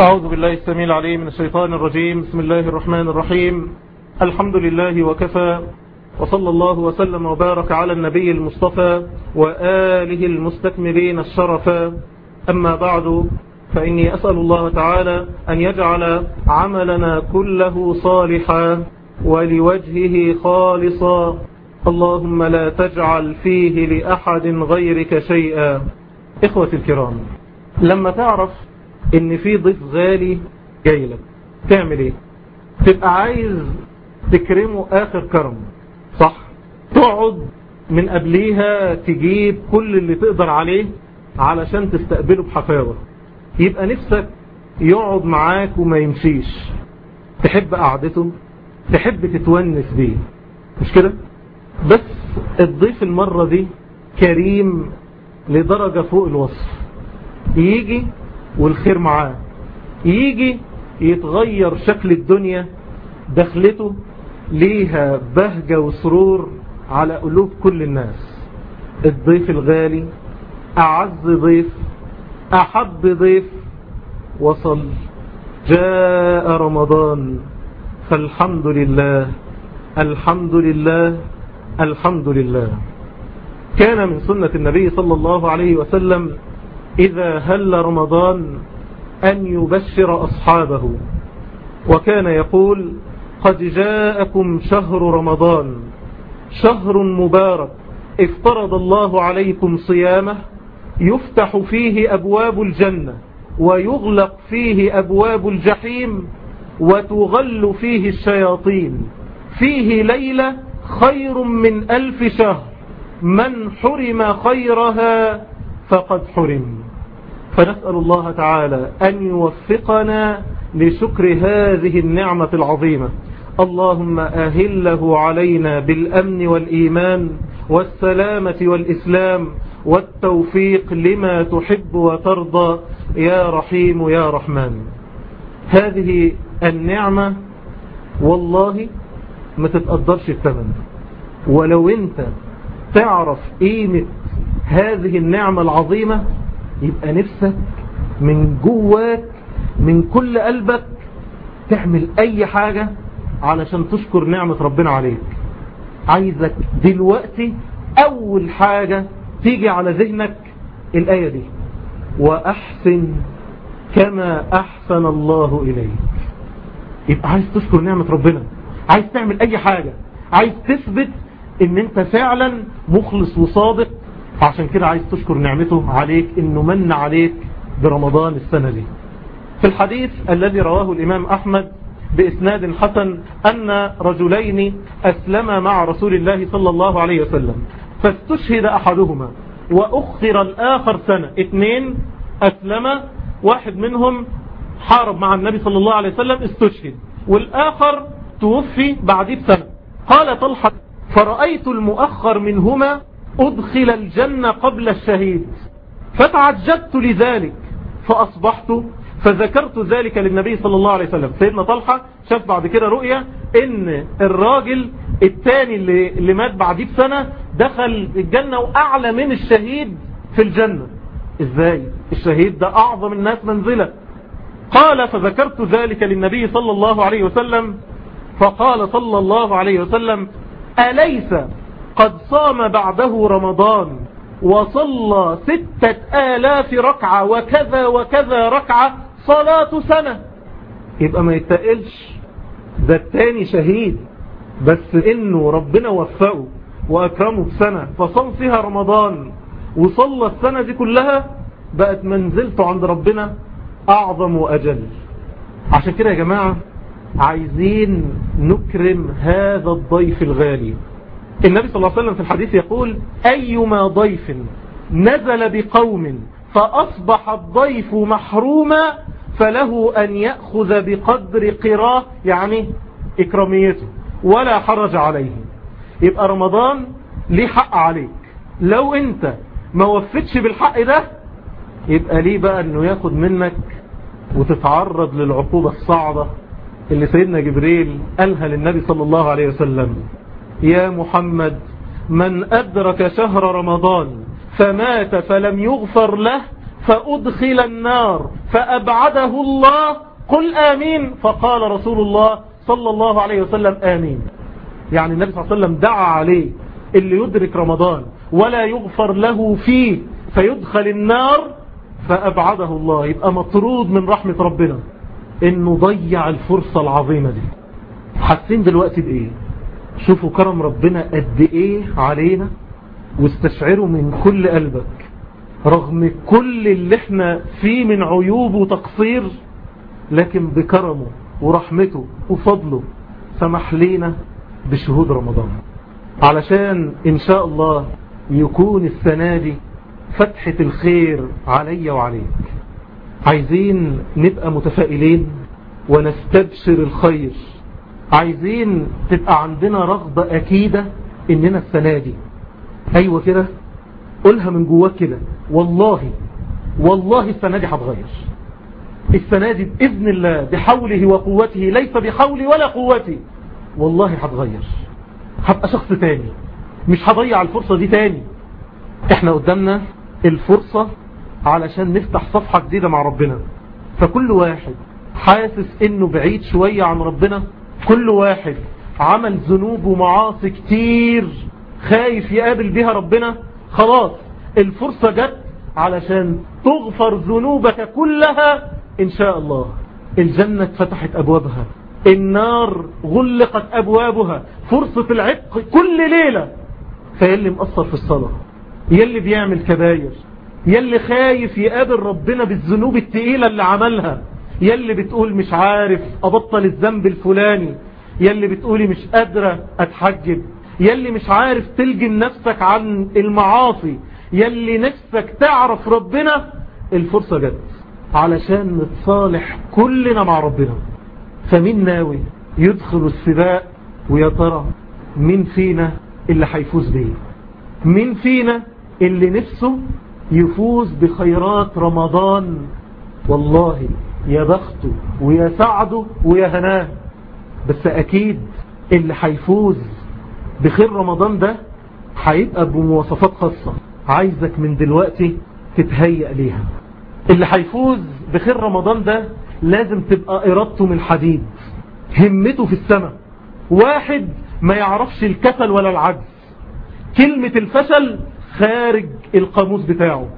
أعوذ بالله السميع العليم من الشيطان الرجيم. بسم الله الرحمن الرحيم. الحمد لله وكفى وصلى الله وسلم وبارك على النبي المصطفى وآله المستكملين الشرفا. أما بعد فإني أسأل الله تعالى أن يجعل عملنا كله صالحا ولوجهه خالصا. اللهم لا تجعل فيه لأحد غيرك شيئا. إخوة الكرام لما تعرف إن في ضيف غالي جاي لك. تعمل إيه؟ تبقى عايز تكرمه آخر كرم صح؟ تقعد من قبليها تجيب كل اللي تقدر عليه علشان تستقبله بحفاوة. يبقى نفسك يقعد معاك وما يمشيش. تحب قعدته تحب تتونس بيه. مش كده؟ بس الضيف المرة دي كريم لدرجة فوق الوصف. يجي والخير معاه. يجي يتغير شكل الدنيا دخلته ليها بهجة وسرور على قلوب كل الناس. الضيف الغالي أعز ضيف أحب ضيف وصل. جاء رمضان فالحمد لله الحمد لله الحمد لله. كان من سنة النبي صلى الله عليه وسلم إذا هل رمضان أن يبشر أصحابه؟ وكان يقول قد جاءكم شهر رمضان شهر مبارك افترض الله عليكم صيامه يفتح فيه أبواب الجنة ويغلق فيه أبواب الجحيم وتغل فيه الشياطين. فيه ليلة خير من ألف شهر من حرم خيرها فقد حرم. فنسأل الله تعالى أن يوفقنا لشكر هذه النعمة العظيمة. اللهم أهله علينا بالأمن والإيمان والسلامة والإسلام والتوفيق لما تحب وترضى. يا رحيم يا رحمن. هذه النعمة والله ما تتقدرش الثمن. ولو انت تعرف قيمة هذه النعمة العظيمة يبقى نفسك من جواك من كل قلبك تعمل أي حاجة علشان تشكر نعمة ربنا عليك. عايزك دلوقتي أول حاجة تيجي على ذهنك الآية دي. وأحسن كما أحسن الله إليك. يبقى عايز تشكر نعمة ربنا. عايز تعمل أي حاجة. عايز تثبت إن أنت فعلا مخلص وصادق عشان كده عايز تشكر نعمته عليك إنه من عليك برمضان السنة دي. في الحديث الذي رواه الإمام أحمد بإسناد حسن أن رجلين أسلما مع رسول الله صلى الله عليه وسلم فاستشهد أحدهما وأخر الآخر سنة اثنين أسلم واحد منهم حارب مع النبي صلى الله عليه وسلم استشهد والآخر توفي بعديه بسنة قال طلحة فرأيت المؤخر منهما أدخل الجنة قبل الشهيد. فتعجبت لذلك فأصبحت فذكرت ذلك للنبي صلى الله عليه وسلم. سيدنا طلحة شاف بعد كده رؤية إن الراجل التاني اللي, اللي مات بعديه بسنة دخل الجنة وأعلى من الشهيد في الجنة. إزاي؟ الشهيد ده أعظم الناس منزلة. قال فذكرت ذلك للنبي صلى الله عليه وسلم. فقال صلى الله عليه وسلم أليس قد صام بعده رمضان وصلى ستة آلاف ركعة وكذا وكذا ركعة صلاة سنة. يبقى ما يتقلش. ده التاني شهيد. بس إنه ربنا وفقه وأكرمه بسنة. فصام فيها رمضان وصلى السنة دي كلها بقت منزلته عند ربنا أعظم وأجل. عشان كده يا جماعة عايزين نكرم هذا الضيف الغالي. النبي صلى الله عليه وسلم في الحديث يقول أيما ضيف نزل بقوم فأصبح الضيف محروما فله أن يأخذ بقدر قراه يعني إكراميته ولا حرج عليه. يبقى رمضان ليه حق عليك. لو أنت ما وفتش بالحق ده يبقى ليه بقى إنه ياخد منك وتتعرض للعقوبة الصعبة اللي سيدنا جبريل قالها للنبي صلى الله عليه وسلم. يا محمد من أدرك شهر رمضان فمات فلم يغفر له فأدخل النار فأبعده الله قل آمين فقال رسول الله صلى الله عليه وسلم آمين. يعني النبي صلى الله عليه وسلم دعا عليه اللي يدرك رمضان ولا يغفر له فيه فيدخل النار فأبعده الله. يبقى مطرود من رحمة ربنا انه ضيع الفرصة العظيمة دي. حاسين دلوقتي بإيه؟ شوفوا كرم ربنا قد إيه علينا واستشعروا من كل قلبك رغم كل اللي إحنا فيه من عيوب وتقصير لكن بكرمه ورحمته وفضله سمح لينا بشهود رمضان. علشان إن شاء الله يكون السنة دي فتحة الخير علي وعليك. عايزين نبقى متفائلين ونستبشر الخير. عايزين تبقى عندنا رغبة أكيدة إننا السنة دي. أيوة كده؟ قولها من جواك كده. والله والله السنة دي هتغير. السنة دي بإذن الله بحوله وقوته ليس بحولي ولا قوتي. والله هتغير. هبقى شخص تاني. مش هضيع الفرصة دي تاني. إحنا قدامنا الفرصة علشان نفتح صفحة جديدة مع ربنا. فكل واحد حاسس إنه بعيد شوية عن ربنا. كل واحد عمل ذنوب ومعاصي كتير خايف يقابل بها ربنا خلاص الفرصة جت علشان تغفر ذنوبك كلها إن شاء الله. الجنة فتحت أبوابها النار غلقت أبوابها فرصة العتق كل ليلة. فيلي مقصر في الصلاة يلي بيعمل كباير يلي خايف يقابل ربنا بالذنوب التقيلة اللي عملها. يلي بتقول مش عارف أبطل الذنب الفلاني يلي بتقولي مش قادرة أتحجب يلي مش عارف تلجن نفسك عن المعاصي يلي نفسك تعرف ربنا الفرصة جت. علشان نتصالح كلنا مع ربنا. فمين ناوي يدخل السباق ويا ترى مين فينا اللي هيفوز بيه؟ مين فينا اللي نفسه يفوز بخيرات رمضان؟ والله يا بخته ويا سعده ويا هناه بس أكيد اللي هيفوز بخير رمضان ده هيبقى بمواصفات خاصة. عايزك من دلوقتي تتهيأ ليها. اللي هيفوز بخير رمضان ده لازم تبقى إرادته من حديد. همته في السماء. واحد ما يعرفش الكسل ولا العجز. كلمة الفشل خارج القاموس بتاعه.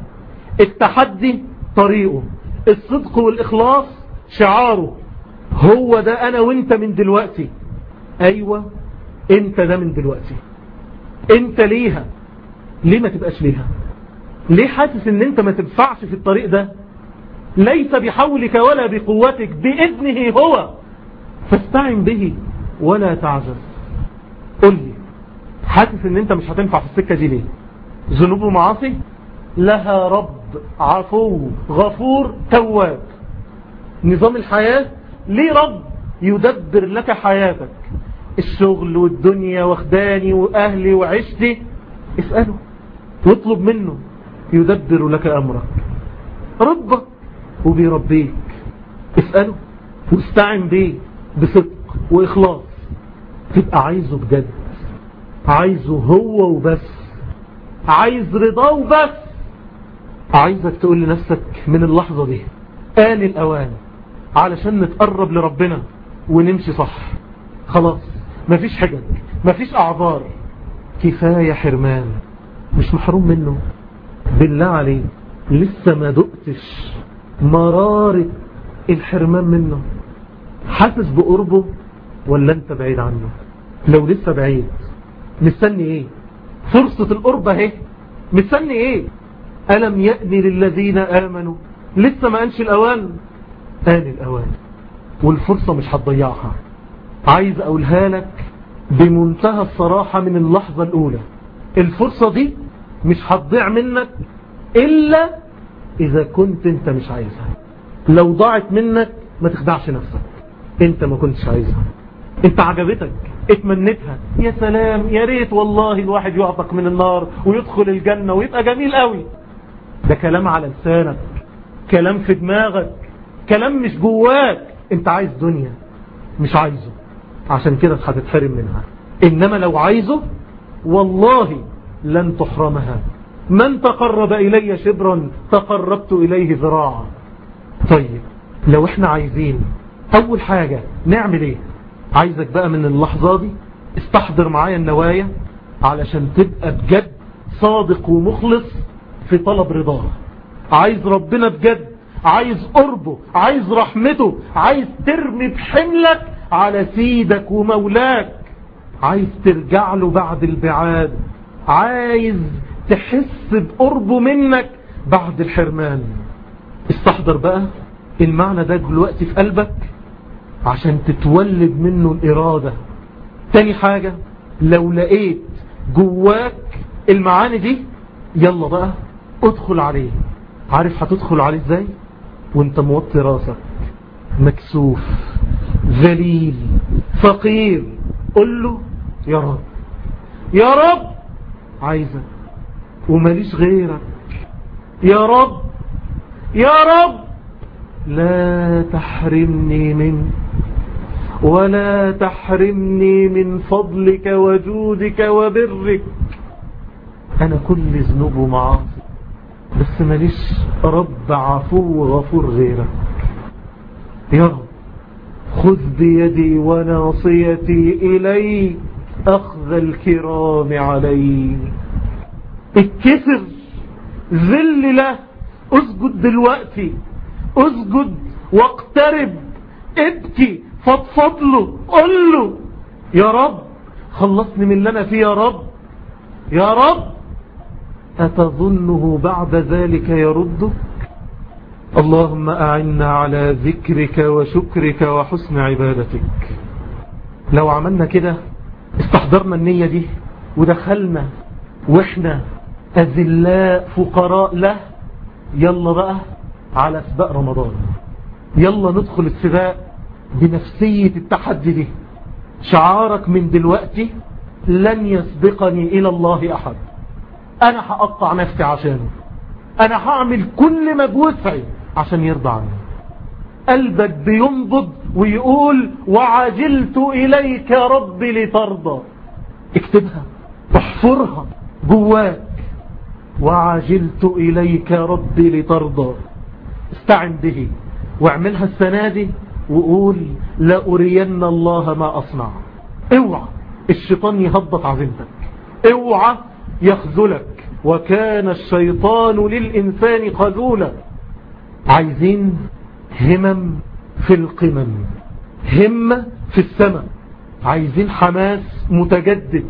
التحدي طريقه. الصدق والإخلاص شعاره. هو ده أنا وإنت من دلوقتي. أيوة إنت ده من دلوقتي. إنت ليها. ليه ما تبقاش ليها؟ ليه حاسس إن إنت ما تنفعش في الطريق ده؟ ليس بحولك ولا بقوتك بإذنه هو. فاستعن به ولا تعجز. قل لي حاسس إن إنت مش هتنفع في السكة دي ليه؟ ذنوب ومعاصي؟ لها رب. عفو غفور تواب. نظام الحياة ليه رب يدبر لك حياتك؟ الشغل والدنيا واخداني وأهلي وعشتي اسأله واطلب منه يدبر لك أمرك. ربك وبيربيك اسأله واستعن بيه بصدق وإخلاص. تبقى عايزه بجد عايزه هو وبس عايز رضاه وبس. عايزك تقول لنفسك من اللحظة دي آن الأوان علشان نتقرب لربنا ونمشي صح. خلاص مفيش حجج مفيش أعذار. كفاية حرمان مش محروم منه. بالله عليك لسه ما دقتش مرارة الحرمان منه. حاسس بقربه ولا أنت بعيد عنه؟ لو لسه بعيد مستني إيه؟ فرصة القرب أهي. مستني إيه؟ ألم يأن للذين آمنوا؟ لسه ما أنش الأوان. آن الأوان. والفرصة مش هتضيعها. عايز أقولها لك بمنتهى الصراحة من اللحظة الأولى. الفرصة دي مش هتضيع منك إلا إذا كنت أنت مش عايزها. لو ضاعت منك ما تخدعش نفسك. أنت ما كنتش عايزها. أنت عجبتك. اتمنيتها. يا سلام. يا ريت والله الواحد يعتق من النار ويدخل الجنة ويبقى جميل قوي. ده كلام على لسانك كلام في دماغك كلام مش جواك. انت عايز دنيا مش عايزه. عشان كده هتتحرم منها. إنما لو عايزه والله لن تحرمها. من تقرب إلي شبرا تقربت إليه ذراعا. طيب لو إحنا عايزين أول حاجة نعمل إيه؟ عايزك بقى من اللحظة دي استحضر معايا النوايا علشان تبقى بجد صادق ومخلص في طلب رضاه عايز ربنا بجد عايز قربه عايز رحمته عايز ترمي بحملك على سيدك ومولاك. عايز ترجع له بعد البعاد. عايز تحس بقربه منك بعد الحرمان. استحضر بقى المعنى ده دلوقتي في قلبك عشان تتولد منه الإرادة. تاني حاجة لو لقيت جواك المعاني دي يلا بقى ادخل عليه. عارف هتدخل عليه إزاي؟ وانت موطي راسك. مكسوف ذليل فقير. قل له يا رب. يا رب؟ عايزك. وماليش غيرك. يا رب؟ يا رب؟ لا تحرمني منك ولا تحرمني من فضلك وجودك وبرك. أنا كل ذنوب ومعاصي بس ماليش رب عفو وغفور غيرك يا رب خذ بيدي وناصيتي إليك أخذ الكرام علي. اتكسر ذل له. اسجد دلوقتي. اسجد واقترب. ابكي فضفض له قل له يا رب خلصني من اللي أنا فيه يا رب. يا رب أتظنه بعد ذلك يردك؟ اللهم أعنا على ذكرك وشكرك وحسن عبادتك. لو عملنا كده استحضرنا النية دي ودخلنا وإحنا أذلاء فقراء له يلا بقى على سباق رمضان. يلا ندخل السباق بنفسية التحدي دي. شعارك من دلوقتي لن يسبقني إلى الله أحد. أنا هقطع نفسي عشانه. أنا هعمل كل ما بوسعي عشان يرضى عني. قلبك بينبض ويقول وعجلت إليك ربي لترضى. اكتبها احفرها جواك. وعجلت إليك ربي لترضى. استعن به واعملها السنة دي وقول لأرين الله ما أصنع. اوعى الشيطان يهبط عزيمتك. اوعى يخذلك وكان الشيطان للإنسان خذولا. عايزين همم في القمم همة في السماء عايزين حماس متجدد.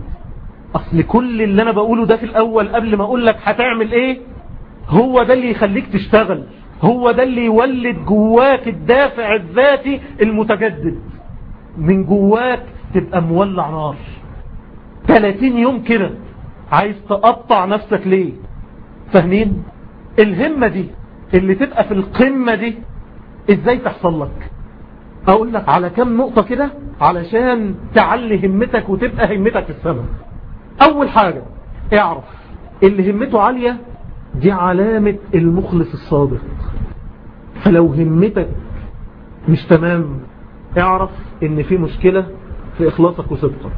أصل كل اللي أنا بقوله ده في الأول قبل ما أقول لك هتعمل إيه؟ هو ده اللي يخليك تشتغل هو ده اللي يولد جواك الدافع الذاتي المتجدد. من جواك تبقى مولع نار. 30 يوم كده عايز تقطع نفسك ليه؟ فاهمين؟ الهمة دي اللي تبقى في القمة دي إزاي تحصل لك؟ أقول لك على كم نقطة كده علشان تعلي همتك وتبقى همتك في السماء. أول حاجة اعرف اللي همته عالية دي علامة المخلص الصادق. فلو همتك مش تمام اعرف إن في مشكلة في إخلاصك وصدقك.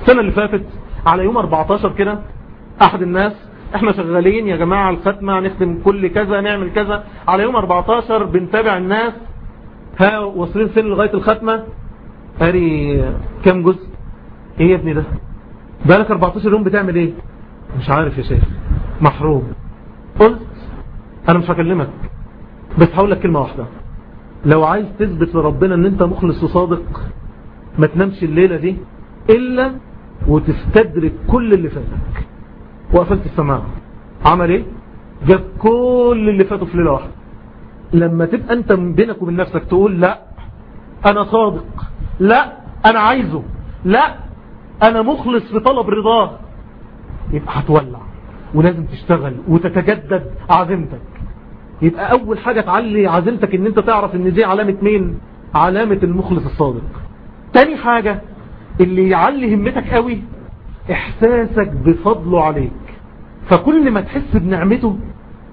السنة اللي فاتت على يوم 14 كده أحد الناس إحنا شغالين يا جماعة الختمة نختم كل كذا نعمل كذا. على يوم 14 بنتابع الناس ها واصلين سن لغاية الختمة قاري كام جزء؟ إيه يا ابني ده؟ بقالك 14 يوم بتعمل إيه؟ مش عارف يا شيخ. محروم قلت أنا مش هكلمك بس هقول لك كلمة واحدة. لو عايز تثبت لربنا إن أنت مخلص وصادق ما تنامش الليلة دي إلا وتستدرك كل اللي فاتك. وقفلت السماعة. عمل إيه؟ جاب كل اللي فاتوا في ليلة واحدة. لما تبقى أنت بينك وبين نفسك تقول لا أنا صادق لا أنا عايزه لا أنا مخلص في طلب رضاه يبقى هتولع ولازم تشتغل وتتجدد عزيمتك. يبقى أول حاجة تعلي عزيمتك إن أنت تعرف إن دي علامة مين؟ علامة المخلص الصادق. تاني حاجة اللي يعلي همتك قوي إحساسك بفضله عليك. فكل ما تحس بنعمته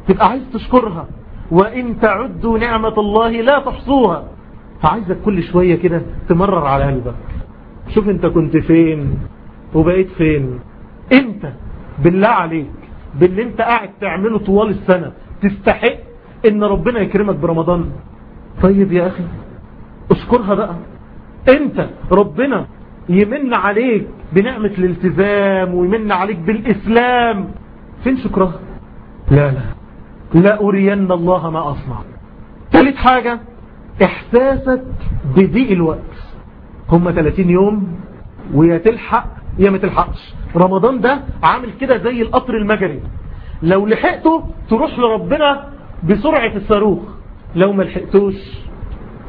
تبقى عايز تشكرها. وإن تعدوا نعمة الله لا تحصوها. فعايزك كل شوية كده تمرر على قلبك. شوف أنت كنت فين وبقيت فين. أنت بالله عليك باللي أنت قاعد تعمله طوال السنة تستحق إن ربنا يكرمك برمضان. طيب يا أخي أشكرها بقى. أنت ربنا يمن عليك بنعمة الالتزام ويمن عليك بالإسلام. فين شكرها لا لا. لا أرين الله ما أصنع. ثالث حاجة إحساسك بضيق الوقت. هم 30 يوم ويا تلحق يا ما تلحقش. رمضان ده عامل كده زي القطر المجري. لو لحقته تروح لربنا بسرعة الصاروخ. لو ما لحقتوش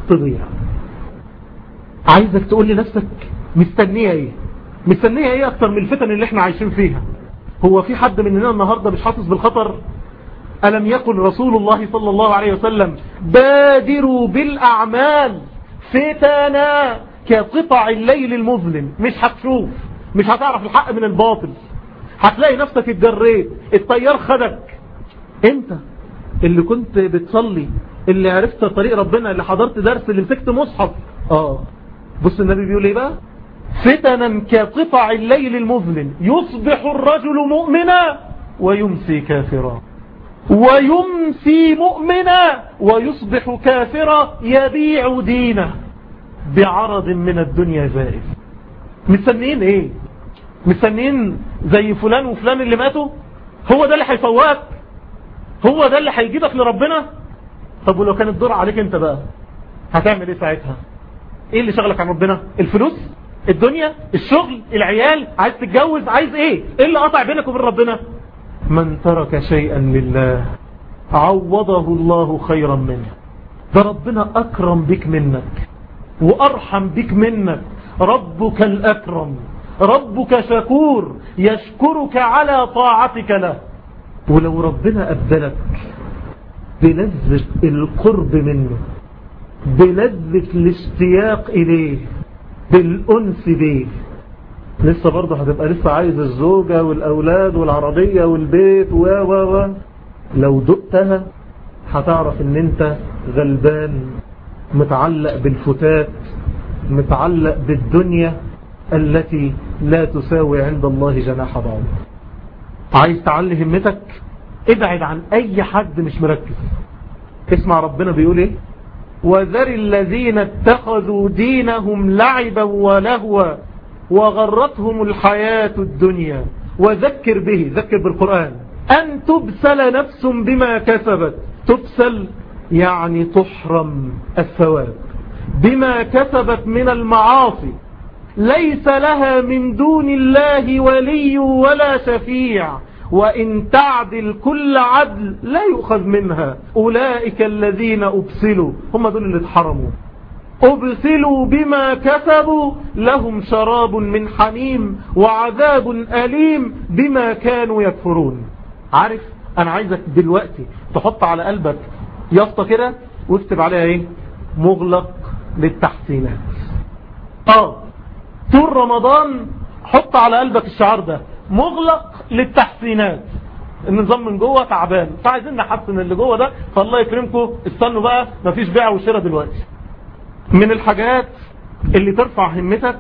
تضيع. عايزك تقول لنفسك مستنية إيه؟ مستنية إيه أكتر من الفتن اللي إحنا عايشين فيها؟ هو في حد مننا النهاردة مش حاسس بالخطر؟ ألم يقل رسول الله صلى الله عليه وسلم بادروا بالأعمال فتنا كقطع الليل المظلم؟ مش هتشوف مش هتعرف الحق من الباطل. هتلاقي نفسك اتجريت الطيار خدك. أنت اللي كنت بتصلي اللي عرفت طريق ربنا اللي حضرت درس اللي مسكت مصحف. آه. بص النبي بيقول إيه بقى؟ فتنا كقطع الليل المظلم يصبح الرجل مؤمنا ويمسي كافرا. ويمسي مؤمنا ويصبح كافرا يبيع دينه بعرض من الدنيا زائف مستنيين إيه؟ مستنيين زي فلان وفلان اللي ماتوا؟ هو ده اللي هيفوقك؟ هو ده اللي هيجيبك لربنا؟ طب ولو كان الدور عليك انت بقى هتعمل إيه ساعتها؟ إيه اللي شغلك عن ربنا؟ الفلوس؟ الدنيا الشغل العيال عايز تتجوز عايز إيه؟ إيه اللي قطع بينك وبين ربنا؟ من ترك شيئا لله عوضه الله خيرا منه. ده ربنا أكرم بك منك وأرحم بك منك. ربك الأكرم ربك شكور يشكرك على طاعتك له. ولو ربنا أبدلك بلذة القرب منه بلذة الاشتياق إليه بالأنس به لسه برضه هتبقى لسه عايز الزوجة والأولاد والعربية والبيت و و و. لو دقتها هتعرف إن أنت غلبان متعلق بالفتات متعلق بالدنيا التي لا تساوي عند الله جناح بعض. عايز تعلي همتك؟ ابعد عن أي حد مش مركز. اسمع ربنا بيقول إيه؟ وذر الذين اتخذوا دينهم لعبا ولهوا وغرتهم الحياة الدنيا. وذكر به ذكر بالقرآن. أن تبسل نفس بما كسبت. تبسل يعني تحرم الثواب. بما كسبت من المعاصي. ليس لها من دون الله ولي ولا شفيع. وإن تعدل كل عدل لا يؤخذ منها. أولئك الذين أبسلوا. هم دول اللي اتحرموا. أبسلوا بما كسبوا. لهم شراب من حميم وعذاب أليم بما كانوا يكفرون. عارف أنا عايزك دلوقتي تحط على قلبك يافطة كده واكتب عليها إيه؟ مغلق للتحسينات. آه طول رمضان حط على قلبك الشعار ده. مغلق للتحسينات. النظام من جوه تعبان. فعايزين نحسن اللي جوه ده فالله يكرمكم استنوا بقى مفيش بيع وشراء دلوقتي. من الحاجات اللي ترفع همتك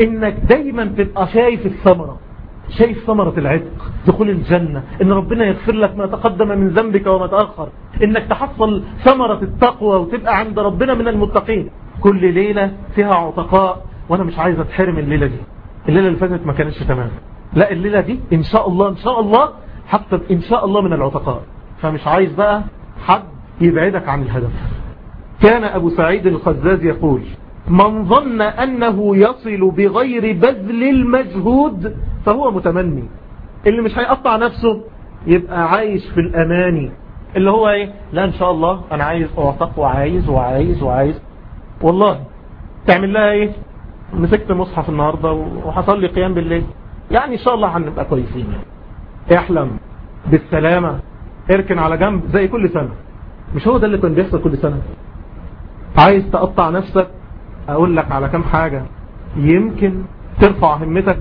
إنك دايما تبقى شايف الثمرة. شايف ثمرة العتق دخول الجنة إن ربنا يغفر لك ما تقدم من ذنبك وما تأخر. إنك تحصل ثمرة التقوى وتبقى عند ربنا من المتقين. كل ليلة فيها عتقاء وأنا مش عايز أتحرم الليلة دي. الليلة اللي فاتت ما كانتش تمام. لا الليلة دي إن شاء الله إن شاء الله حتى إن شاء الله من العتقاء. فمش عايز بقى حد يبعدك عن الهدف. كان أبو سعيد الخزاز يقول من ظن أنه يصل بغير بذل المجهود فهو متمني. اللي مش هيقطع نفسه يبقى عايش في الأماني اللي هو إيه؟ لا إن شاء الله أنا عايز أعتق وعايز وعايز وعايز. والله تعمل لها إيه؟ مسكت مصحف النهاردة وحصل لي قيام بالليل. يعني إن شاء الله هنبقى كويسين احلم بالسلامة اركن على جنب زي كل سنة. مش هو ده اللي كان بيحصل كل سنة؟ عايز تقطع نفسك؟ أقول لك على كم حاجة. يمكن ترفع همتك.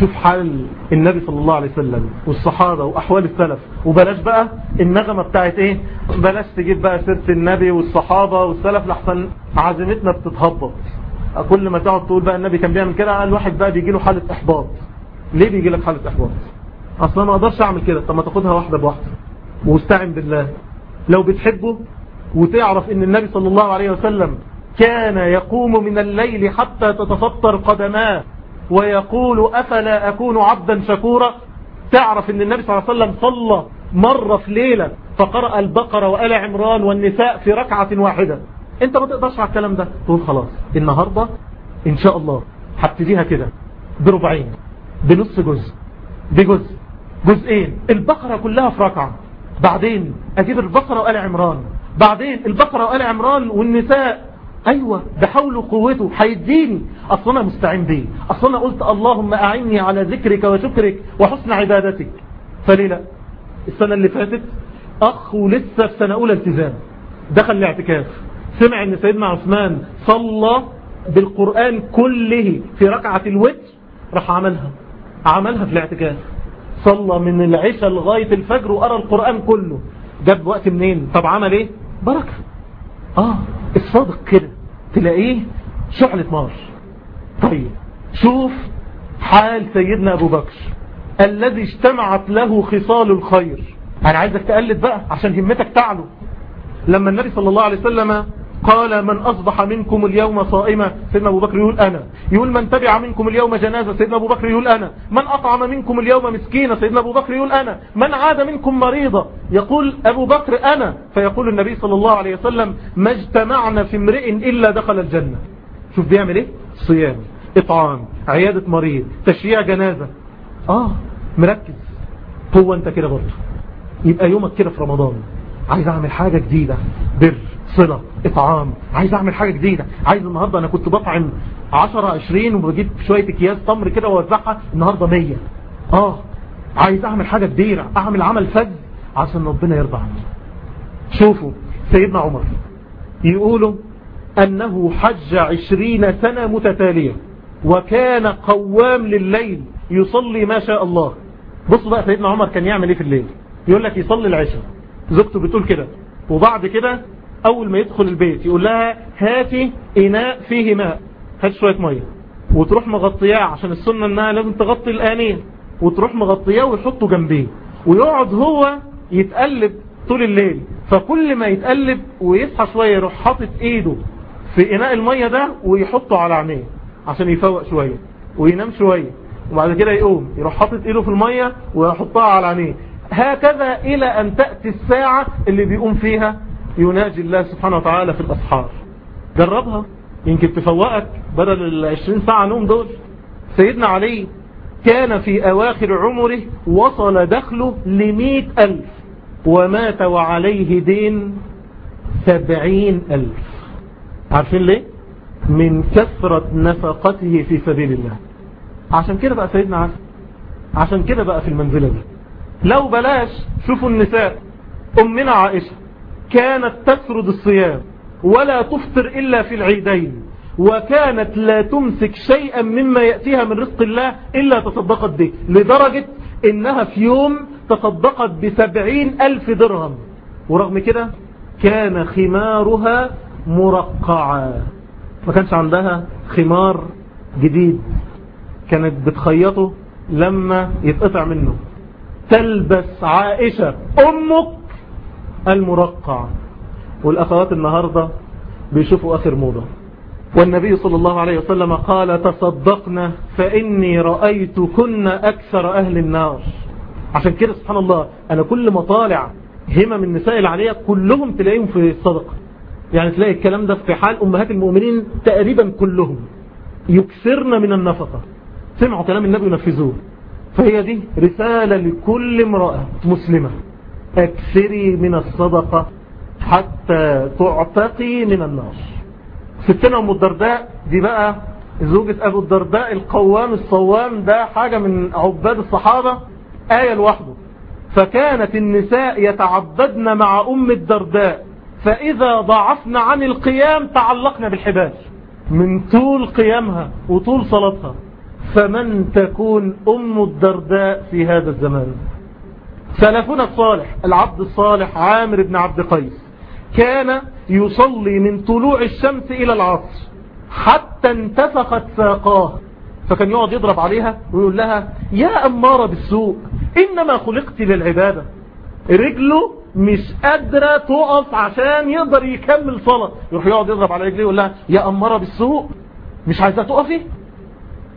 شوف حال النبي صلى الله عليه وسلم والصحابة وأحوال السلف. وبلاش بقى النغمة بتاعت إيه؟ بلاش تجيب بقى سيرة النبي والصحابة والسلف لحسن عزيمتنا بتتهبط. كل ما تقعد تقول بقى النبي كان بيعمل كده الواحد بقى بيجي له حالة إحباط. ليه بيجي لك حالة إحباط؟ أصلا ما أقدرش أعمل كده. طب ما تاخدها واحدة بواحدة. واستعن بالله. لو بتحبه وتعرف إن النبي صلى الله عليه وسلم كان يقوم من الليل حتى تتفطر قدماه ويقول أفلا أكون عبدا شكورا؟ تعرف إن النبي صلى الله عليه وسلم صلى مرة في ليلة فقرأ البقرة وآل عمران والنساء في ركعة واحدة. أنت ما تقدرش على الكلام ده. تقول خلاص النهاردة إن شاء الله هبتديها كده بربعين. بنص جزء. بجزء جزئين. البقرة كلها في ركعة. بعدين أجيب البقرة وآل عمران. بعدين البقرة وآل عمران والنساء. أيوه بحول وقوته. هيديني. أصلا أنا مستعين بيه. أصلا أنا قلت اللهم أعني على ذكرك وشكرك وحسن عبادتك. فليه لا؟ السنة اللي فاتت اخ ولسه في سنة أولى التزام. دخل الاعتكاف. سمع إن سيدنا عثمان صلى بالقرآن كله في ركعة الوتر راح عملها. عملها في الاعتكاف. صلى من العشاء لغاية الفجر وقرأ القرآن كله. جاب وقت منين؟ طب عمل إيه؟ بركة. آه الصادق كده. تلاقيه شعلة نار طيب شوف حال سيدنا أبو بكر. الذي اجتمعت له خصال الخير. أنا عايزك تقلد بقى عشان همتك تعلو. لما النبي صلى الله عليه وسلم قال من أصبح منكم اليوم صائما سيدنا أبو بكر يقول أنا. يقول من تبع منكم اليوم جنازة سيدنا أبو بكر يقول أنا. من أطعم منكم اليوم مسكينة سيدنا أبو بكر يقول أنا. من عاد منكم مريضة؟ يقول أبو بكر أنا. فيقول النبي صلى الله عليه وسلم ما اجتمعنا في امرئ إلا دخل الجنة. شوف بيعمل إيه؟ صيام إطعام عيادة مريض تشييع جنازة. آه مركز. هو أنت كده برضه. يبقى يومك كده في رمضان. عايز أعمل حاجة جديدة بر. صلة إطعام عايز أعمل حاجة جديدة عايز النهاردة أنا كنت بطعم 10 20 وبجيب شوية أكياس تمر كده ووزعها النهاردة 100 آه عايز أعمل حاجة كبيرة أعمل عمل فج عشان ربنا يرضى عني شوفوا سيدنا عمر يقولوا أنه حج 20 سنة متتالية وكان قوام لليل يصلي ما شاء الله. بصوا بقى سيدنا عمر كان يعمل إيه في الليل؟ يقول لك يصلي العشاء. زوجته بتقول كده. وبعد كده أول ما يدخل البيت يقول لها هاتي إناء فيه ماء. هات شوية مية. وتروح مغطياه عشان السنة إنها لازم تغطي الانية وتروح مغطياه ويحطه جنبيه. ويقعد هو يتقلب طول الليل. فكل ما يتقلب ويصحى شوية يروح حاطط إيده في إناء المية ده ويحطه على عينيه عشان يفوق شوية وينام شوية. وبعد كده يقوم. يروح حاطط إيده في المية ويحطها على عينيه. هكذا إلى أن تأتي الساعة اللي بيقوم فيها يناجي الله سبحانه وتعالى في الأسحار. جربها. يمكن تفوقك. بدل العشرين ساعة نوم دول. سيدنا علي كان في أواخر عمره وصل دخله لمئة ألف. ومات وعليه دين سبعين ألف. عارفين ليه؟ من كثرة نفقته في سبيل الله. عشان كده بقى سيدنا علي. عشان كده بقى في المنزلة دي. لو بلاش شوفوا النساء. أمنا عائشة. كانت تسرد الصيام ولا تفطر إلا في العيدين وكانت لا تمسك شيئا مما يأتيها من رزق الله إلا تصدقت به لدرجة إنها في يوم تصدقت بسبعين ألف درهم. ورغم كده كان خمارها مرقعا ما كانش عندها خمار جديد. كانت بتخيطه لما يتقطع منه. تلبس عائشة أمك المرقع. والأخوات النهاردة بيشوفوا آخر موضة. والنبي صلى الله عليه وسلم قال تصدقنا فإني رأيت كن أكثر أهل النار. عشان كده سبحان الله أنا كل ما طالع همم النساء العالية كلهم تلاقيهم في الصدقة. يعني تلاقي الكلام ده في حال أمهات المؤمنين تقريبا كلهم. يكسرن من النفقة. سمعوا كلام النبي ونفذوه فهي دي رسالة لكل امرأة مسلمة. اكثري من الصدقة حتى تعتقي من النار. ستنا أم الدرداء دي بقى زوجة أبو الدرداء القوام الصوام ده حاجة من عباد الصحابة آية لوحده. فكانت النساء يتعبدن مع أم الدرداء فإذا ضعفن عن القيام تعلقن بالحبال من طول قيامها وطول صلاتها. فمن تكون أم الدرداء في هذا الزمان؟ سلفنا الصالح العبد الصالح عامر بن عبد قيس كان يصلي من طلوع الشمس إلى العصر حتى انتفخت ساقاه فكان يقعد يضرب عليها ويقول لها يا أمارة بالسوء إنما خلقت للعبادة رجله مش قادرة تقف عشان يقدر يكمل صلاة. يروح يقعد يضرب على رجليه يقول لها يا أمارة بالسوء مش عايزة تقفي؟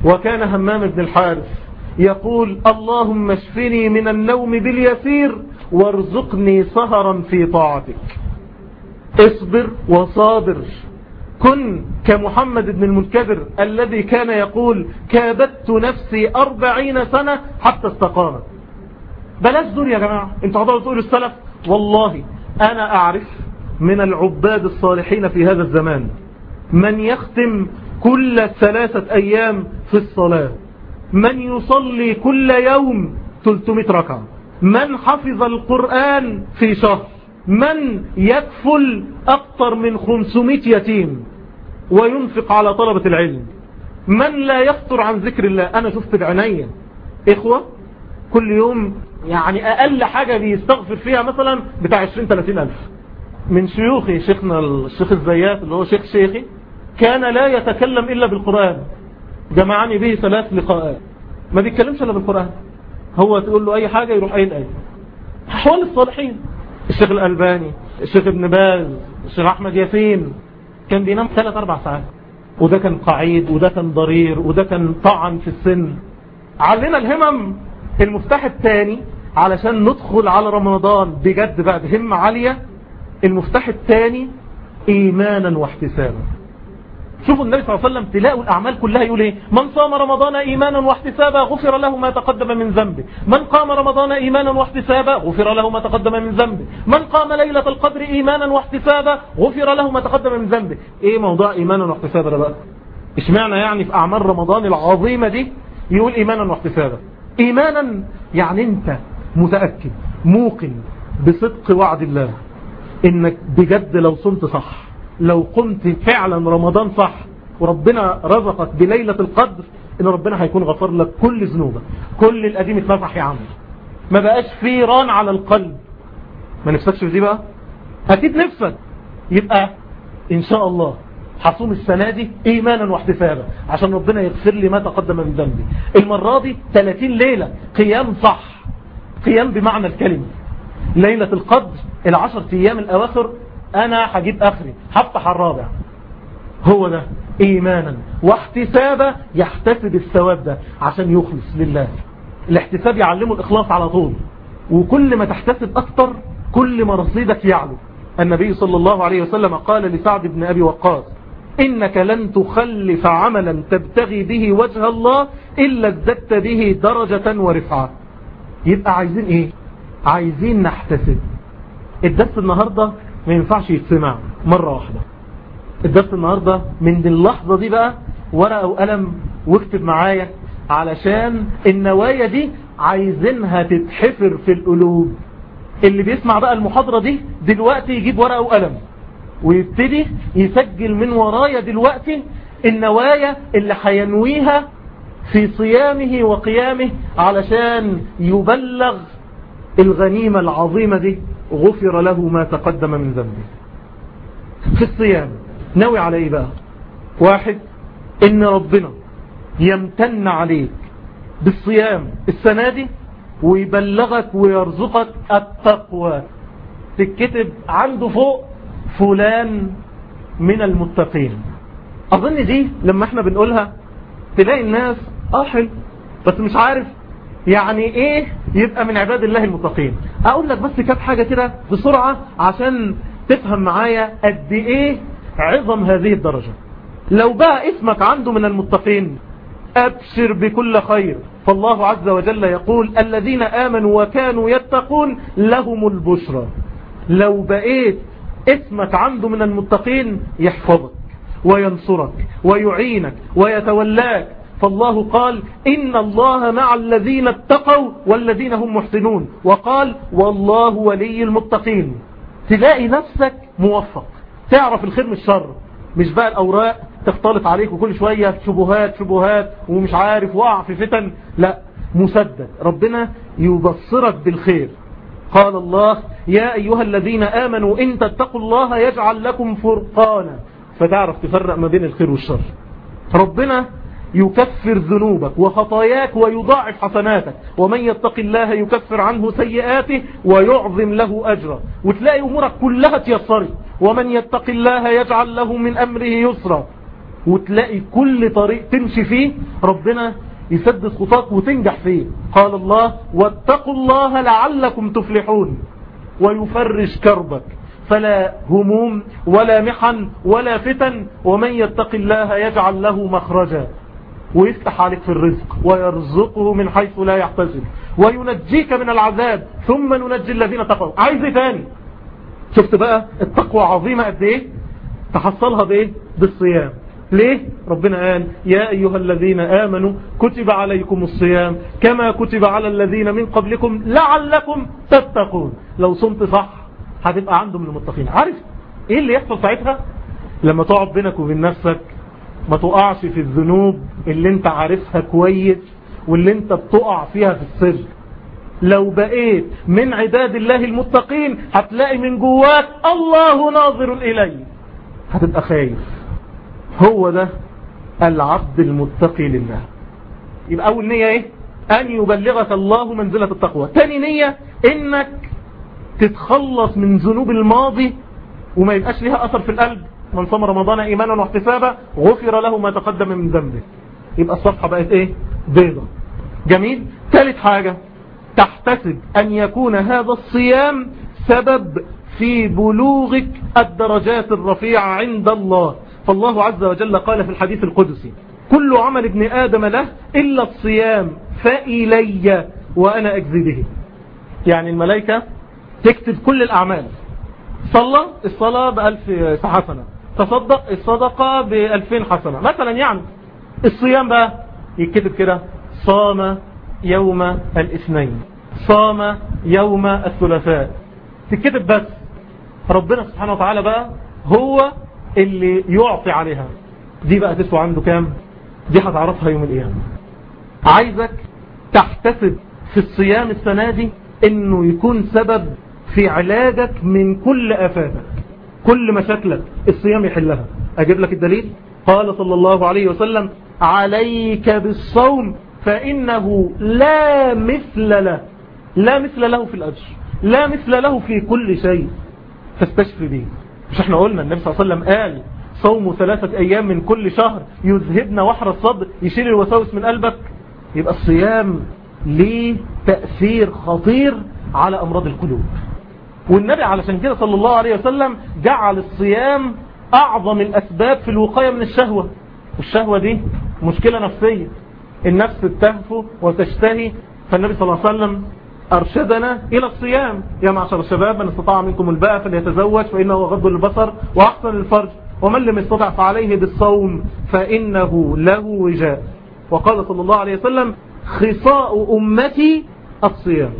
وكان همام بن الحارث يقول اللهم اشفني من النوم باليسير وارزقني سهرا في طاعتك. اصبر وصابر. كن كمحمد بن المنكدر الذي كان يقول كابدت نفسي أربعين سنة حتى استقامت. بلاش دول يا جماعة. أنتوا هتقعدوا تقولوا السلف. والله أنا أعرف من العباد الصالحين في هذا الزمان من يختم كل ثلاثة أيام في الصلاة. من يصلي كل يوم 300 ركعة. من حفظ القرآن في شهر. من يكفل أكثر من 500 يتيم وينفق على طلبة العلم. من لا يفطر عن ذكر الله. أنا شفت بعيني. إخوة كل يوم يعني أقل حاجة بيستغفر فيها مثلا بتاع 20-30 ألف. من شيوخي شيخنا الشيخ الزيات اللي هو شيخ شيخي كان لا يتكلم إلا بالقرآن. جمعني به ثلاث لقاءات ما بيتكلمش إلا بالقرآن. هو تقول له أي حاجة يروح أي الآية أحوال الصالحين. الشيخ الألباني الشيخ ابن باز الشيخ أحمد ياسين. كان بينام ثلاث أربع ساعات. وده كان قعيد وده كان ضرير وده كان طعن في السن. علينا الهمم المفتاح الثاني علشان ندخل على رمضان. بجد بقى بهمة عالية. المفتاح الثاني إيمانا واحتسابا. شوفوا النبي صلى الله عليه وسلم تلاقوا الأعمال كلها يقول إيه؟ من صام رمضان إيمانا واحتسابا غفر له ما تقدم من ذنبه. من قام رمضان إيمانا واحتسابا غفر له ما تقدم من ذنبه. من قام ليلة القدر إيمانا واحتسابا غفر له ما تقدم من ذنبه. إيه موضوع إيمانا واحتسابا ده بقى؟ إشمعنى يعني في أعمال رمضان العظيمة دي يقول إيمانا واحتسابا؟ إيمانا يعني أنت متأكد موقن بصدق وعد الله إنك بجد لو صمت صح. لو قمت فعلا رمضان صح وربنا رزقك بليلة القدر إن ربنا هيكون غفر لك كل ذنوبك. كل القديم اتمسح يا عم. ما بقاش في ران على القلب. ما نفسكش في دي بقى؟ أكيد نفسك. يبقى إن شاء الله حصوم السنة دي ايمانا واحتسابا عشان ربنا يغفر لي ما تقدم من ذنبي. المرة دي 30 ليلة قيام صح. قيام بمعنى الكلمة. ليلة القدر العشر أيام الأواخر أنا هجيب آخري. هفتح الرابع. هو ده. إيمانا واحتسابا يحتسب الثواب ده عشان يخلص لله. الاحتساب يعلمه الإخلاص على طول. وكل ما تحتسب أكتر كل ما رصيدك يعلو. النبي صلى الله عليه وسلم قال لسعد بن أبي وقاص إنك لن تخلف عملا تبتغي به وجه الله إلا ازددت به درجة ورفعة. يبقى عايزين إيه؟ عايزين نحتسب. الدرس النهاردة ما ينفعش يتسمع مرة واحدة. الدرس النهاردة من اللحظة دي بقى ورقة وقلم واكتب معايا علشان النوايا دي عايزينها تتحفر في القلوب. اللي بيسمع بقى المحاضرة دي دلوقتي يجيب ورقة وقلم ويبتدي يسجل من ورايا دلوقتي النوايا اللي هينويها في صيامه وقيامه علشان يبلغ الغنيمة العظيمة دي. غفر له ما تقدم من ذنبه. في الصيام ناوي على إيه بقى. واحد إن ربنا يمتن عليك بالصيام السنة دي ويبلغك ويرزقك التقوى. تكتب عنده فوق فلان من المتقين. أظن دي لما إحنا بنقولها تلاقي الناس آه حلو بس مش عارف يعني إيه يبقى من عباد الله المتقين؟ أقول لك بس كام حاجة كده بسرعة عشان تفهم معايا قد إيه عظم هذه الدرجة. لو بقى اسمك عنده من المتقين أبشر بكل خير. فالله عز وجل يقول الذين آمنوا وكانوا يتقون لهم البشرى. لو بقيت اسمك عنده من المتقين يحفظك وينصرك ويعينك ويتولاك. فالله قال إن الله مع الذين اتقوا والذين هم محسنون. وقال والله ولي المتقين. تلاقي نفسك موفق. تعرف الخير من الشر. مش بقى الأوراق تختلط عليك وكل شوية شبهات شبهات ومش عارف وقع في فتن. لا مسدد. ربنا يبصرك بالخير. قال الله يا أيها الذين آمنوا إن تتقوا الله يجعل لكم فرقانا. فتعرف تفرق ما بين الخير والشر. ربنا يكفر ذنوبك وخطاياك ويضاعف حسناتك. ومن يتق الله يكفر عنه سيئاته ويعظم له أجرا وتلاقي أمورك كلها تيسري. ومن يتق الله يجعل له من أمره يسرا. وتلاقي كل طريق تمشي فيه ربنا يسدد خطاك وتنجح فيه. قال الله واتقوا الله لعلكم تفلحون. ويفرش كربك. فلا هموم ولا محن ولا فتن. ومن يتق الله يجعل له مخرجا. ويفتح عليك في الرزق ويرزقه من حيث لا يحتسب وينجيك من العذاب ثم ننجي الذين تقوا عايز إيه تاني؟ شفت بقى التقوى عظيمة قد إيه؟ تحصلها بايه؟ بالصيام. ليه؟ ربنا قال يا أيها الذين آمنوا كتب عليكم الصيام كما كتب على الذين من قبلكم لعلكم تتقون. لو صمت صح هتبقى عنده من المتقين. عارف إيه اللي يحصل ساعتها؟ لما تقعد بينك وبين نفسك ما تقعش في الذنوب اللي انت عارفها كويس واللي انت بتقع فيها في السر لو بقيت من عباد الله المتقين هتلاقي من جواك الله ناظر إلي هتبقى خايف. هو ده العبد المتقي لله. يبقى أول نية إيه؟ أن يبلغك الله منزلة التقوى. تاني نية إنك تتخلص من ذنوب الماضي وما يبقاش لها أثر في القلب. من صام رمضان إيمانا واحتسابا غفر له ما تقدم من ذنبه. يبقى الصفحة بقت إيه؟ بيضة. جميل؟ ثالث حاجة تحتسب أن يكون هذا الصيام سبب في بلوغك الدرجات الرفيعة عند الله. فالله عز وجل قال في الحديث القدسي كل عمل ابن آدم له إلا الصيام فإلي وأنا أجزي به. يعني الملائكة تكتب كل الأعمال. صلى الصلاة بألف حسنة. تصدق الصدقة بألفين حسنة. مثلا يعني الصيام بقى يكتب كده صام يوم الاثنين صام يوم الثلاثاء. تكتب بس. ربنا سبحانه وتعالى بقى هو اللي يعطي عليها. دي بقى تسوى عنده كام؟ دي هتعرفها يوم القيامة. عايزك تحتسب في الصيام السنة دي إنه يكون سبب في علاجك من كل آفاتك. كل مشاكلك الصيام يحلها. أجيب لك الدليل؟ قال صلى الله عليه وسلم عليك بالصوم فإنه لا مثل له لا مثل له في الأجر لا مثل له في كل شيء. فاستشفي به. مش إحنا قلنا النبي صلى الله عليه وسلم قال صوم ثلاثة أيام من كل شهر يذهبنا وحر الصدر يشيل الوساوس من قلبك. يبقى الصيام ليه تأثير خطير على أمراض القلوب. والنبي علشان كده صلى الله عليه وسلم جعل الصيام أعظم الأسباب في الوقاية من الشهوة. والشهوة دي مشكلة نفسية. النفس تهفو وتشتهي. فالنبي صلى الله عليه وسلم أرشدنا إلى الصيام. يا معشر الشباب من استطاع منكم الباء فليتزوج فإنه غض البصر وأحسن الفرج ومن لم يستطع فعليه بالصوم فإنه له وجاء. وقال صلى الله عليه وسلم خصاء أمتي الصيام.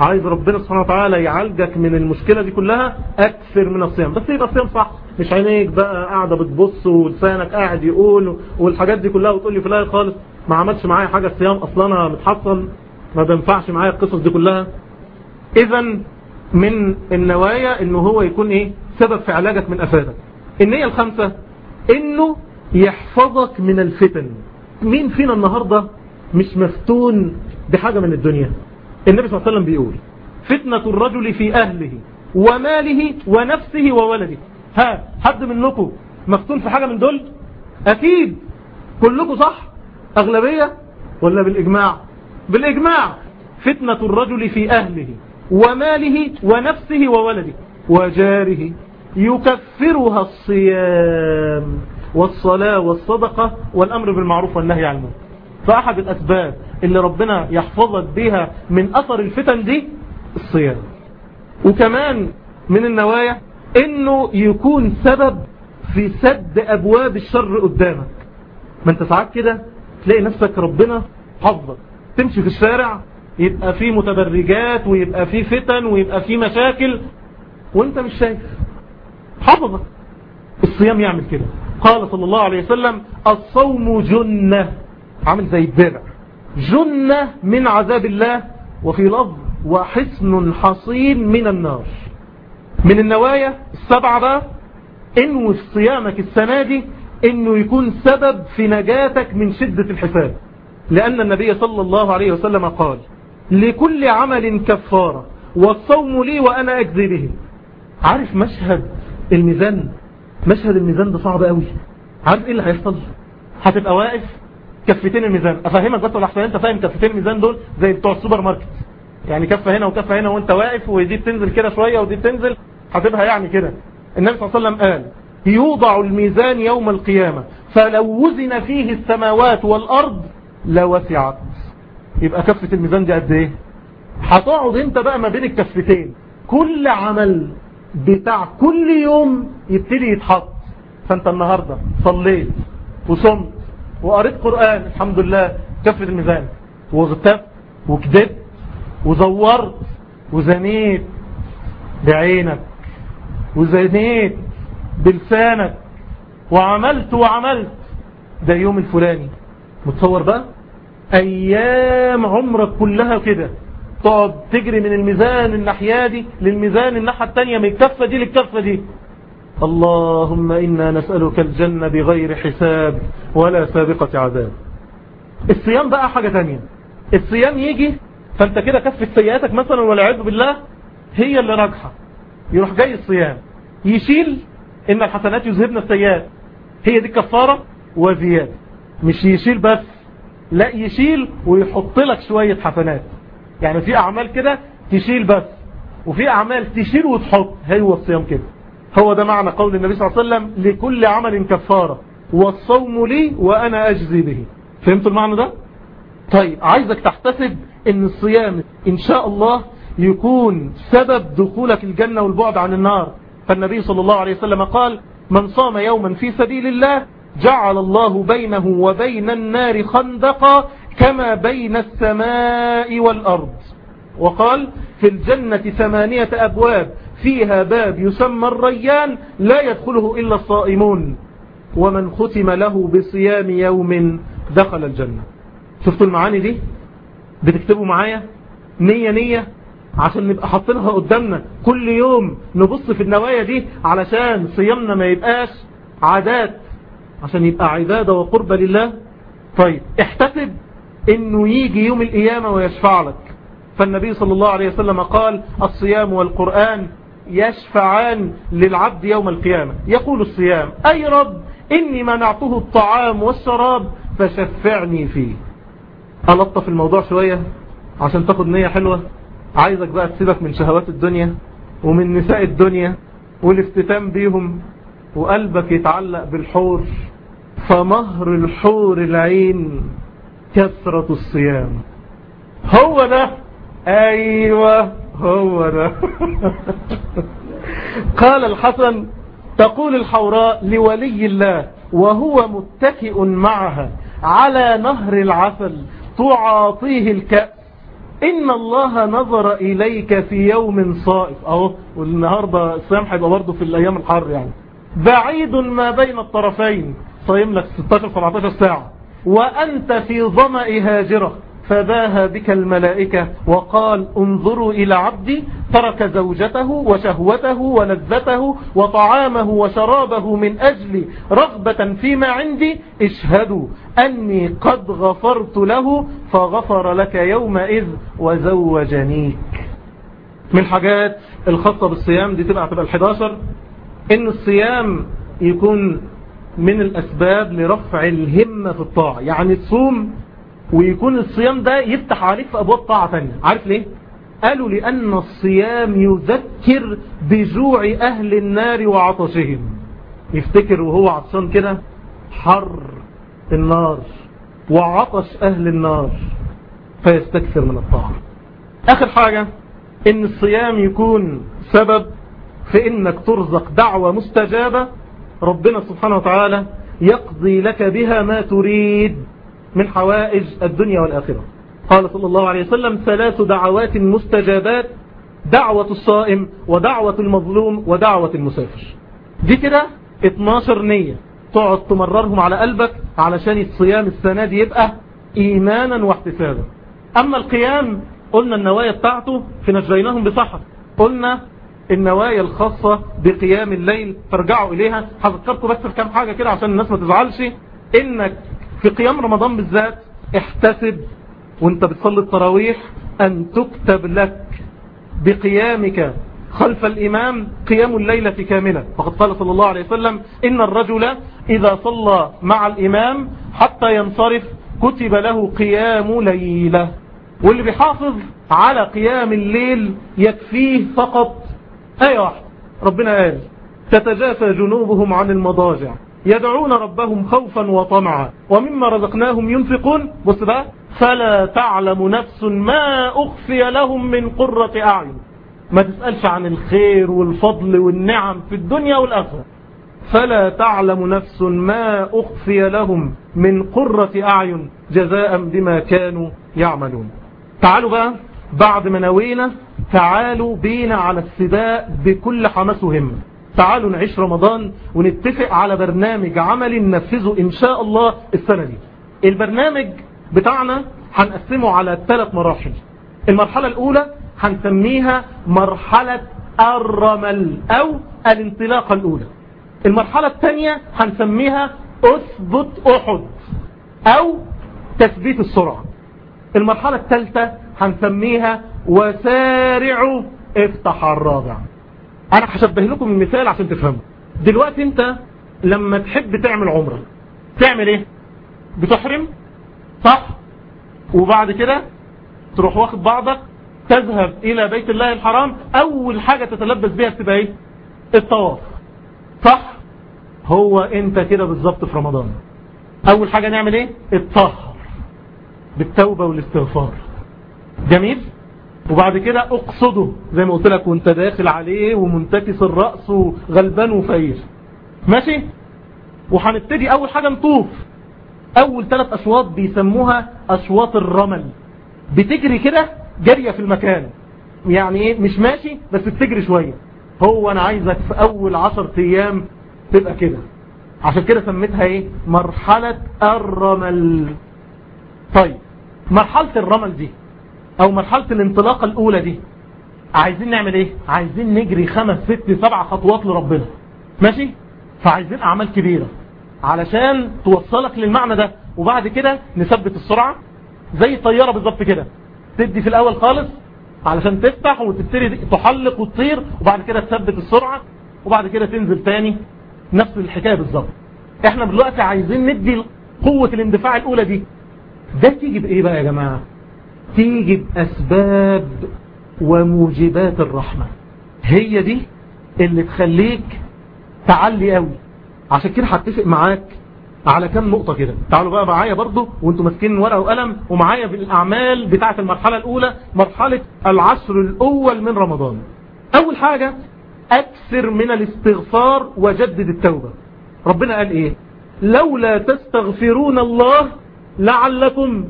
عايز ربنا سبحانه وتعالى يعالجك من المشكلة دي كلها أكثر من الصيام. بس يبقى الصيام صح. مش عينيك بقى قاعدة بتبص ولسانك قاعد يقول والحاجات دي كلها وتقول لي في الآخر خالص ما عملش معايا حاجة الصيام أصلا أنا متحصن ما بينفعش معايا القصص دي كلها. إذا من النوايا إنه هو يكون إيه؟ سبب في علاجك من أفادك النية الخامسة إنه يحفظك من الفتن. مين فينا النهاردة مش مفتون بحاجة من الدنيا؟ النبي صلى الله عليه وسلم بيقول فتنة الرجل في أهله وماله ونفسه وولده. ها حد منكم مفتون في حاجة من دول؟ أكيد. كلكم صح؟ أغلبية؟ ولا بالإجماع؟ بالإجماع. فتنة الرجل في أهله وماله ونفسه وولده وجاره يكفرها الصيام والصلاة والصدقة والأمر بالمعروف والنهي عن المنكر. فأحد الأسباب اللي ربنا يحفظك بها من أثر الفتن دي؟ الصيام. وكمان من النوايا إنه يكون سبب في سد أبواب الشر قدامك. ما أنت ساعات كده تلاقي نفسك ربنا حفظك. تمشي في الشارع يبقى في متبرجات ويبقى في فتن ويبقى في مشاكل وأنت مش شايف. حفظك. الصيام يعمل كده. قال صلى الله عليه وسلم الصوم جنة. عامل زي الدرع جنة من عذاب الله وفي لفظ وحسن حصين من النار. من النوايا السبعة بقى انو في صيامك السنة دي إنه يكون سبب في نجاتك من شدة الحساب. لأن النبي صلى الله عليه وسلم قال لكل عمل كفارة والصوم لي وأنا أجزي به. عارف مشهد الميزان؟ مشهد الميزان ده صعب قوي عارف إيه اللي هيحصل؟ هتبقى واقف كفتين الميزان. أفهمك بس ولا أنت فاهم كفتين الميزان دول زي بتوع السوبر ماركت. يعني كفة هنا وكفة هنا وأنت واقف ودي بتنزل كده شوية ودي بتنزل هتبقى يعني كده. النبي صلى الله عليه وسلم قال يوضع الميزان يوم القيامة فلو وزن فيه السماوات والأرض لوسعت. يبقى كفة الميزان دي قد إيه؟ هتقعد أنت بقى ما بين الكفتين. كل عمل بتاع كل يوم يبتدي يتحط. فأنت النهاردة صليت وصمت وقريت قرآن الحمد لله كفة الميزان. واغتبت وكدبت وزورت وزنيت بعينك وزنيت بلسانك وعملت وعملت. ده يوم الفلاني. متصور بقى؟ أيام عمرك كلها كده. تقعد تجري من الميزان الناحية دي للميزان الناحية التانية من الكفة دي للكفة دي. اللهم إنا نسألك الجنة بغير حساب ولا سابقة عذاب. الصيام بقى حاجة تانية. الصيام يجي فأنت كده كفة سيئاتك مثلا والعياذ بالله هي اللي راجحة يروح جاي الصيام. يشيل إن الحسنات يذهبن السيئات. هي دي الكفارة وزيادة. مش يشيل بس لا يشيل ويحط لك شوية حسنات. يعني في أعمال كده تشيل بس وفي أعمال تشيل وتحط. هو الصيام كده. هو ده معنى قول النبي صلى الله عليه وسلم لكل عمل كفارة والصوم لي وأنا أجزي به. فهمتوا المعنى ده؟ طيب عايزك تحتسب إن الصيام إن شاء الله يكون سبب دخولك الجنة والبعد عن النار. فالنبي صلى الله عليه وسلم قال من صام يوما في سبيل الله جعل الله بينه وبين النار خندقا كما بين السماء والأرض. وقال في الجنة ثمانية أبواب فيها باب يسمى الريان لا يدخله إلا الصائمون. ومن ختم له بصيام يوم دخل الجنة. شفتوا المعاني دي؟ بتكتبوا معايا؟ نية نية؟ عشان نبقى حاطينها قدامنا. كل يوم نبص في النوايا دي علشان صيامنا ما يبقاش عادات عشان يبقى عبادة وقرب لله. طيب احتسب إنه يجي يوم القيامة ويشفع لك. فالنبي صلى الله عليه وسلم قال الصيام والقرآن يشفعان للعبد يوم القيامة. يقول الصيام أي رب إني منعته الطعام والشراب فشفعني فيه. ألطف الموضوع شوية عشان تاخد نية حلوة. عايزك بقى تسيبك من شهوات الدنيا ومن نساء الدنيا والافتتام بيهم وقلبك يتعلق بالحور. فمهر الحور العين كثرة الصيام. هو ده. أيوه. هو ده. قال الحسن تقول الحوراء لولي الله وهو متكئ معها على نهر العسل تعاطيه الكأس. إن الله نظر إليك في يوم صائف. أهو والنهاردة الصيام هيبقى برضه في الأيام الحر يعني. بعيد ما بين الطرفين. صايم لك 16-17 ساعة. وأنت في ظمأ هاجرة. فباها بك الملائكة وقال انظروا إلى عبدي ترك زوجته وشهوته ولذته وطعامه وشرابه من أجل رغبة فيما عندي اشهدوا أني قد غفرت له فغفر لك يومئذ وزوجنيك من الحاجات الخاصة بالصيام دي تبقى تبقى الحداشر إن الصيام يكون من الأسباب لرفع الهمة في الطاعة. يعني تصوم ويكون الصيام ده يفتح عليك في أبواب طاعة تانية. عارف ليه؟ قالوا لأن الصيام يذكر بجوع أهل النار وعطشهم. يفتكر وهو عطشان كده حر النار وعطش أهل النار فيستكثر من الطاعة. آخر حاجة إن الصيام يكون سبب في إنك ترزق دعوة مستجابة ربنا سبحانه وتعالى يقضي لك بها ما تريد. من حوائج الدنيا والآخرة. قال صلى الله عليه وسلم ثلاث دعوات مستجابات دعوة الصائم ودعوة المظلوم ودعوة المسافر. دي كده 12 نية تقعد تمررهم على قلبك علشان الصيام السنة دي يبقى إيمانا واحتسابا. أما القيام قلنا النوايا بتاعته في نجيناهم بصحة. قلنا النوايا الخاصة بقيام الليل فارجعوا إليها. هذكركم بس بكام حاجة كده عشان الناس ما تزعلش. إنك في قيام رمضان بالذات احتسب وانت بتصلي التراويح أن تكتب لك بقيامك خلف الإمام قيام الليلة كاملة. فقد قال صلى الله عليه وسلم إن الرجل إذا صلى مع الإمام حتى ينصرف كتب له قيام ليلة. واللي بيحافظ على قيام الليل يكفيه فقط. آية واحدة ربنا قال تتجافى جنوبهم عن المضاجع. يدعون ربهم خوفا وطمعا. ومما رزقناهم ينفقون. بص بقى. فلا تعلم نفس ما أخفي لهم من قرة أعين. ما تسألش عن الخير والفضل والنعم في الدنيا والآخرة. فلا تعلم نفس ما أخفي لهم من قرة أعين جزاء بما كانوا يعملون. تعالوا بقى. بعد ما نوينا تعالوا بينا على السباق بكل حماس وهمة تعالوا نعيش رمضان ونتفق على برنامج عملي ننفذه إن شاء الله السنة دي. البرنامج بتاعنا هنقسمه على ثلاث مراحل. المرحلة الأولى هنسميها مرحلة الرمل أو الانطلاقة الأولى. المرحلة الثانية هنسميها أثبت أحد أو تثبيت السرعة. المرحلة الثالثة هنسميها وسارعوا افتح الرابع. أنا هشبه لكم المثال عشان تفهموا. دلوقتي انت لما تحب تعمل عمرة تعمل إيه؟ بتحرم صح؟ وبعد كده تروح واخد بعضك تذهب إلى بيت الله الحرام أول حاجة تتلبس بيها تبقى إيه؟ الطواف. صح؟ هو انت كده بالظبط في رمضان. أول حاجة نعمل إيه؟ الطهر بالتوبة والاستغفار. جميل؟ وبعد كده أقصده زي ما قلت لك وانت داخل عليه ومنتكس الرأس وغلبان وفقير. ماشي؟ وهنبتدي أول حاجة نطوف. أول ثلاث أشواط بيسموها أشواط الرمل. بتجري كده جارية في المكان. يعني إيه؟ مش ماشي بس بتجري شوية. هو أنا عايزك في أول عشر أيام تبقى كده. عشان كده سميتها إيه؟ مرحلة الرمل. طيب مرحلة الرمل دي. أو مرحلة الانطلاقة الأولى دي. عايزين نعمل إيه؟ عايزين نجري خمس ست سبع خطوات لربنا. ماشي؟ فعايزين أعمال كبيرة. علشان توصلك للمعنى ده. وبعد كده نثبت السرعة. زي الطيارة بالظبط كده. تدي في الأول خالص علشان تفتح وتبتدي تحلق وتطير. وبعد كده تثبت السرعة. وبعد كده تنزل تاني. نفس الحكاية بالظبط. إحنا دلوقتي عايزين ندي قوة الإندفاع الأولى دي. ده تيجي بإيه بقى يا جماعة؟ تيجي بأسباب وموجبات الرحمة. هي دي اللي تخليك تعلي قوي. عشان كده هتفق معاك على كام نقطة كده. تعالوا بقى معايا برضو وانتوا ماسكين ورقة وقلم ومعايا بالأعمال بتاعة المرحلة الأولى مرحلة العشر الأول من رمضان. أول حاجة أكثر من الاستغفار وجدد التوبة. ربنا قال إيه؟ لولا تستغفرون الله لعلكم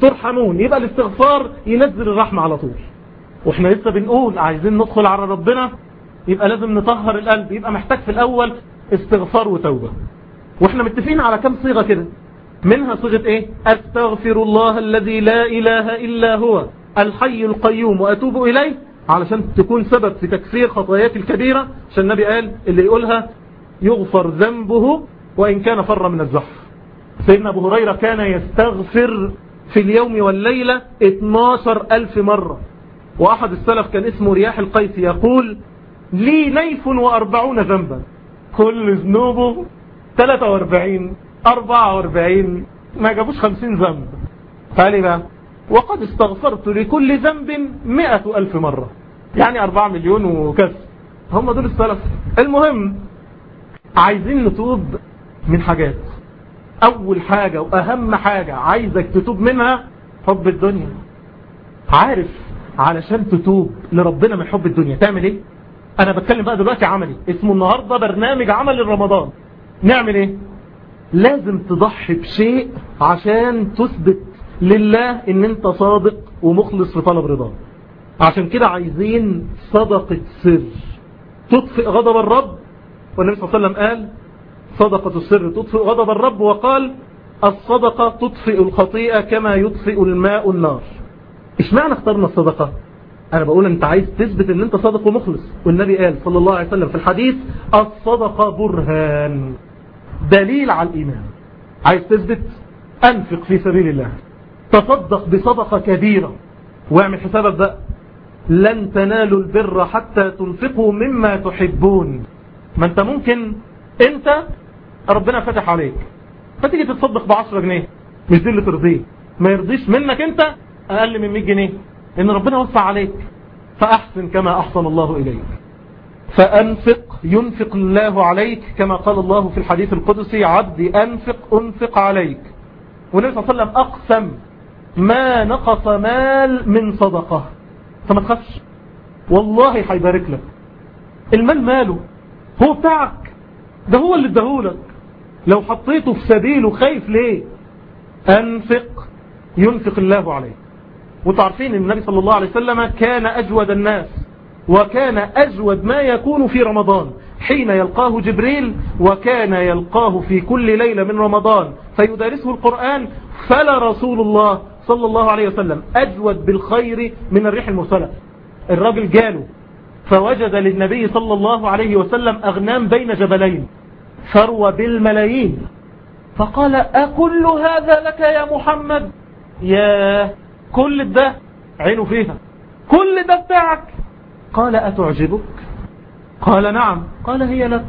ترحمون يبقى الاستغفار ينزل الرحمة على طول. وإحنا لسه بنقول عايزين ندخل على ربنا يبقى لازم نطهر القلب. يبقى محتاج في الأول استغفار وتوبة. وإحنا متفقين على كم صيغة كده؟ منها صيغة إيه؟ أستغفر الله الذي لا إله إلا هو الحي القيوم وأتوب إليه علشان تكون سبب في تكفير خطاياك الكبيرة. عشان النبي قال اللي يقولها يغفر ذنبه وإن كان فر من الزحف. سيدنا أبو هريرة كان يستغفر في اليوم والليلة 12 ألف مرة. وأحد السلف كان اسمه رياح القيس يقول لي نيف وأربعون ذنبا. كل ذنوبه 43 44 ما جابوش 50 ذنب. فقال بقى. وقد استغفرت لكل ذنب 100 ألف مرة. يعني 4 مليون وكسر هم دول السلف. المهم عايزين نتوب من حاجات. أول حاجة وأهم حاجة عايزك تتوب منها حب الدنيا. عارف علشان تتوب لربنا من حب الدنيا. تعمل إيه؟ أنا بتكلم بقى دلوقتي عملي. اسمه النهاردة برنامج عمل رمضان نعمل إيه؟ لازم تضحي بشيء عشان تثبت لله إن أنت صادق ومخلص في طلب رضاه عشان كده عايزين صدقة سر. تطفئ غضب الرب. والنبي صلى الله عليه وسلم قال صدقة السر تطفئ. غضب الرب وقال الصدقة تطفئ الخطيئة كما يطفئ الماء النار. إيش معنى اخترنا الصدقة؟ أنا بقول أنت عايز تثبت إن أنت صادق ومخلص. والنبي قال صلى الله عليه وسلم في الحديث الصدقة برهان دليل على الإيمان. عايز تثبت؟ أنفق في سبيل الله. تصدق بصدقة كبيرة. واعمل حسابك بقى. لن تنالوا البر حتى تنفقوا مما تحبون. ما أنت ممكن أنت ربنا فتح عليك. فتيجي تتصدق بعشرة جنيه. مش دي اللي ترضيه. ما يرضيش منك انت أقل من 100 جنيه. ان ربنا وسع عليك. فأحسن كما أحسن الله إليك. فأنفق ينفق الله عليك كما قال الله في الحديث القدسي عبدي أنفق أنفق عليك. والنبي صلى الله عليه وسلم أقسم ما نقص مال من صدقة. فما تخافش؟ والله هيبارك لك. المال ماله؟ هو بتاعك. ده هو اللي اداهولك. لو حطيته في سبيله خايف ليه؟ أنفق ينفق الله عليك وتعرفين إن النبي صلى الله عليه وسلم كان أجود الناس وكان أجود ما يكون في رمضان. حين يلقاه جبريل وكان يلقاه في كل ليلة من رمضان. فيدارسه القرآن فلا رسول الله صلى الله عليه وسلم. أجود بالخير من الريح المرسلة. الراجل جاله فوجد للنبي صلى الله عليه وسلم أغنام بين جبلين. ثروة بالملايين. فقال أكل هذا لك يا محمد؟ يا كل ده عينه فيها. كل ده بتاعك. قال أتعجبك؟ قال نعم. قال هي لك.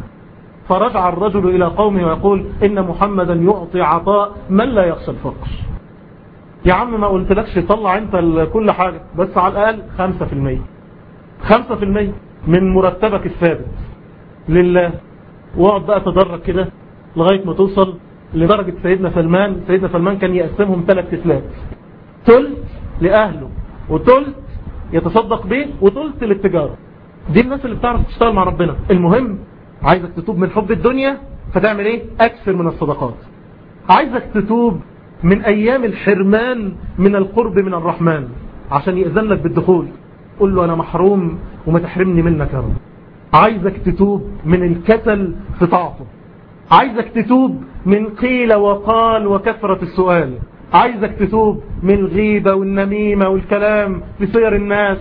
فرجع الرجل إلى قومه ويقول إن محمدا يعطي عطاء من لا يخشى الفقر. يا عم ما قلتلكش طلع أنت كل حاجة. بس على الأقل خمسة في المية. خمسة في المية من مرتبك الثابت لله. واقعد بقى تدرج كده لغاية ما توصل لدرجة سيدنا سلمان. سيدنا سلمان كان يقسمهم ثلاث تسلات تلت لأهله وتلت يتصدق به وتلت للتجارة. دي الناس اللي بتعرف تشتغل مع ربنا. المهم عايزك تتوب من حب الدنيا فتعمل إيه؟ أكثر من الصدقات. عايزك تتوب من أيام الحرمان من القرب من الرحمن عشان يأذن لك بالدخول. قل له أنا محروم وما تحرمني منك يا رب. عايزك تتوب من الكسل في طاعته. عايزك تتوب من قيل وقال وكثرة السؤال. عايزك تتوب من الغيبة والنميمة والكلام في سير الناس.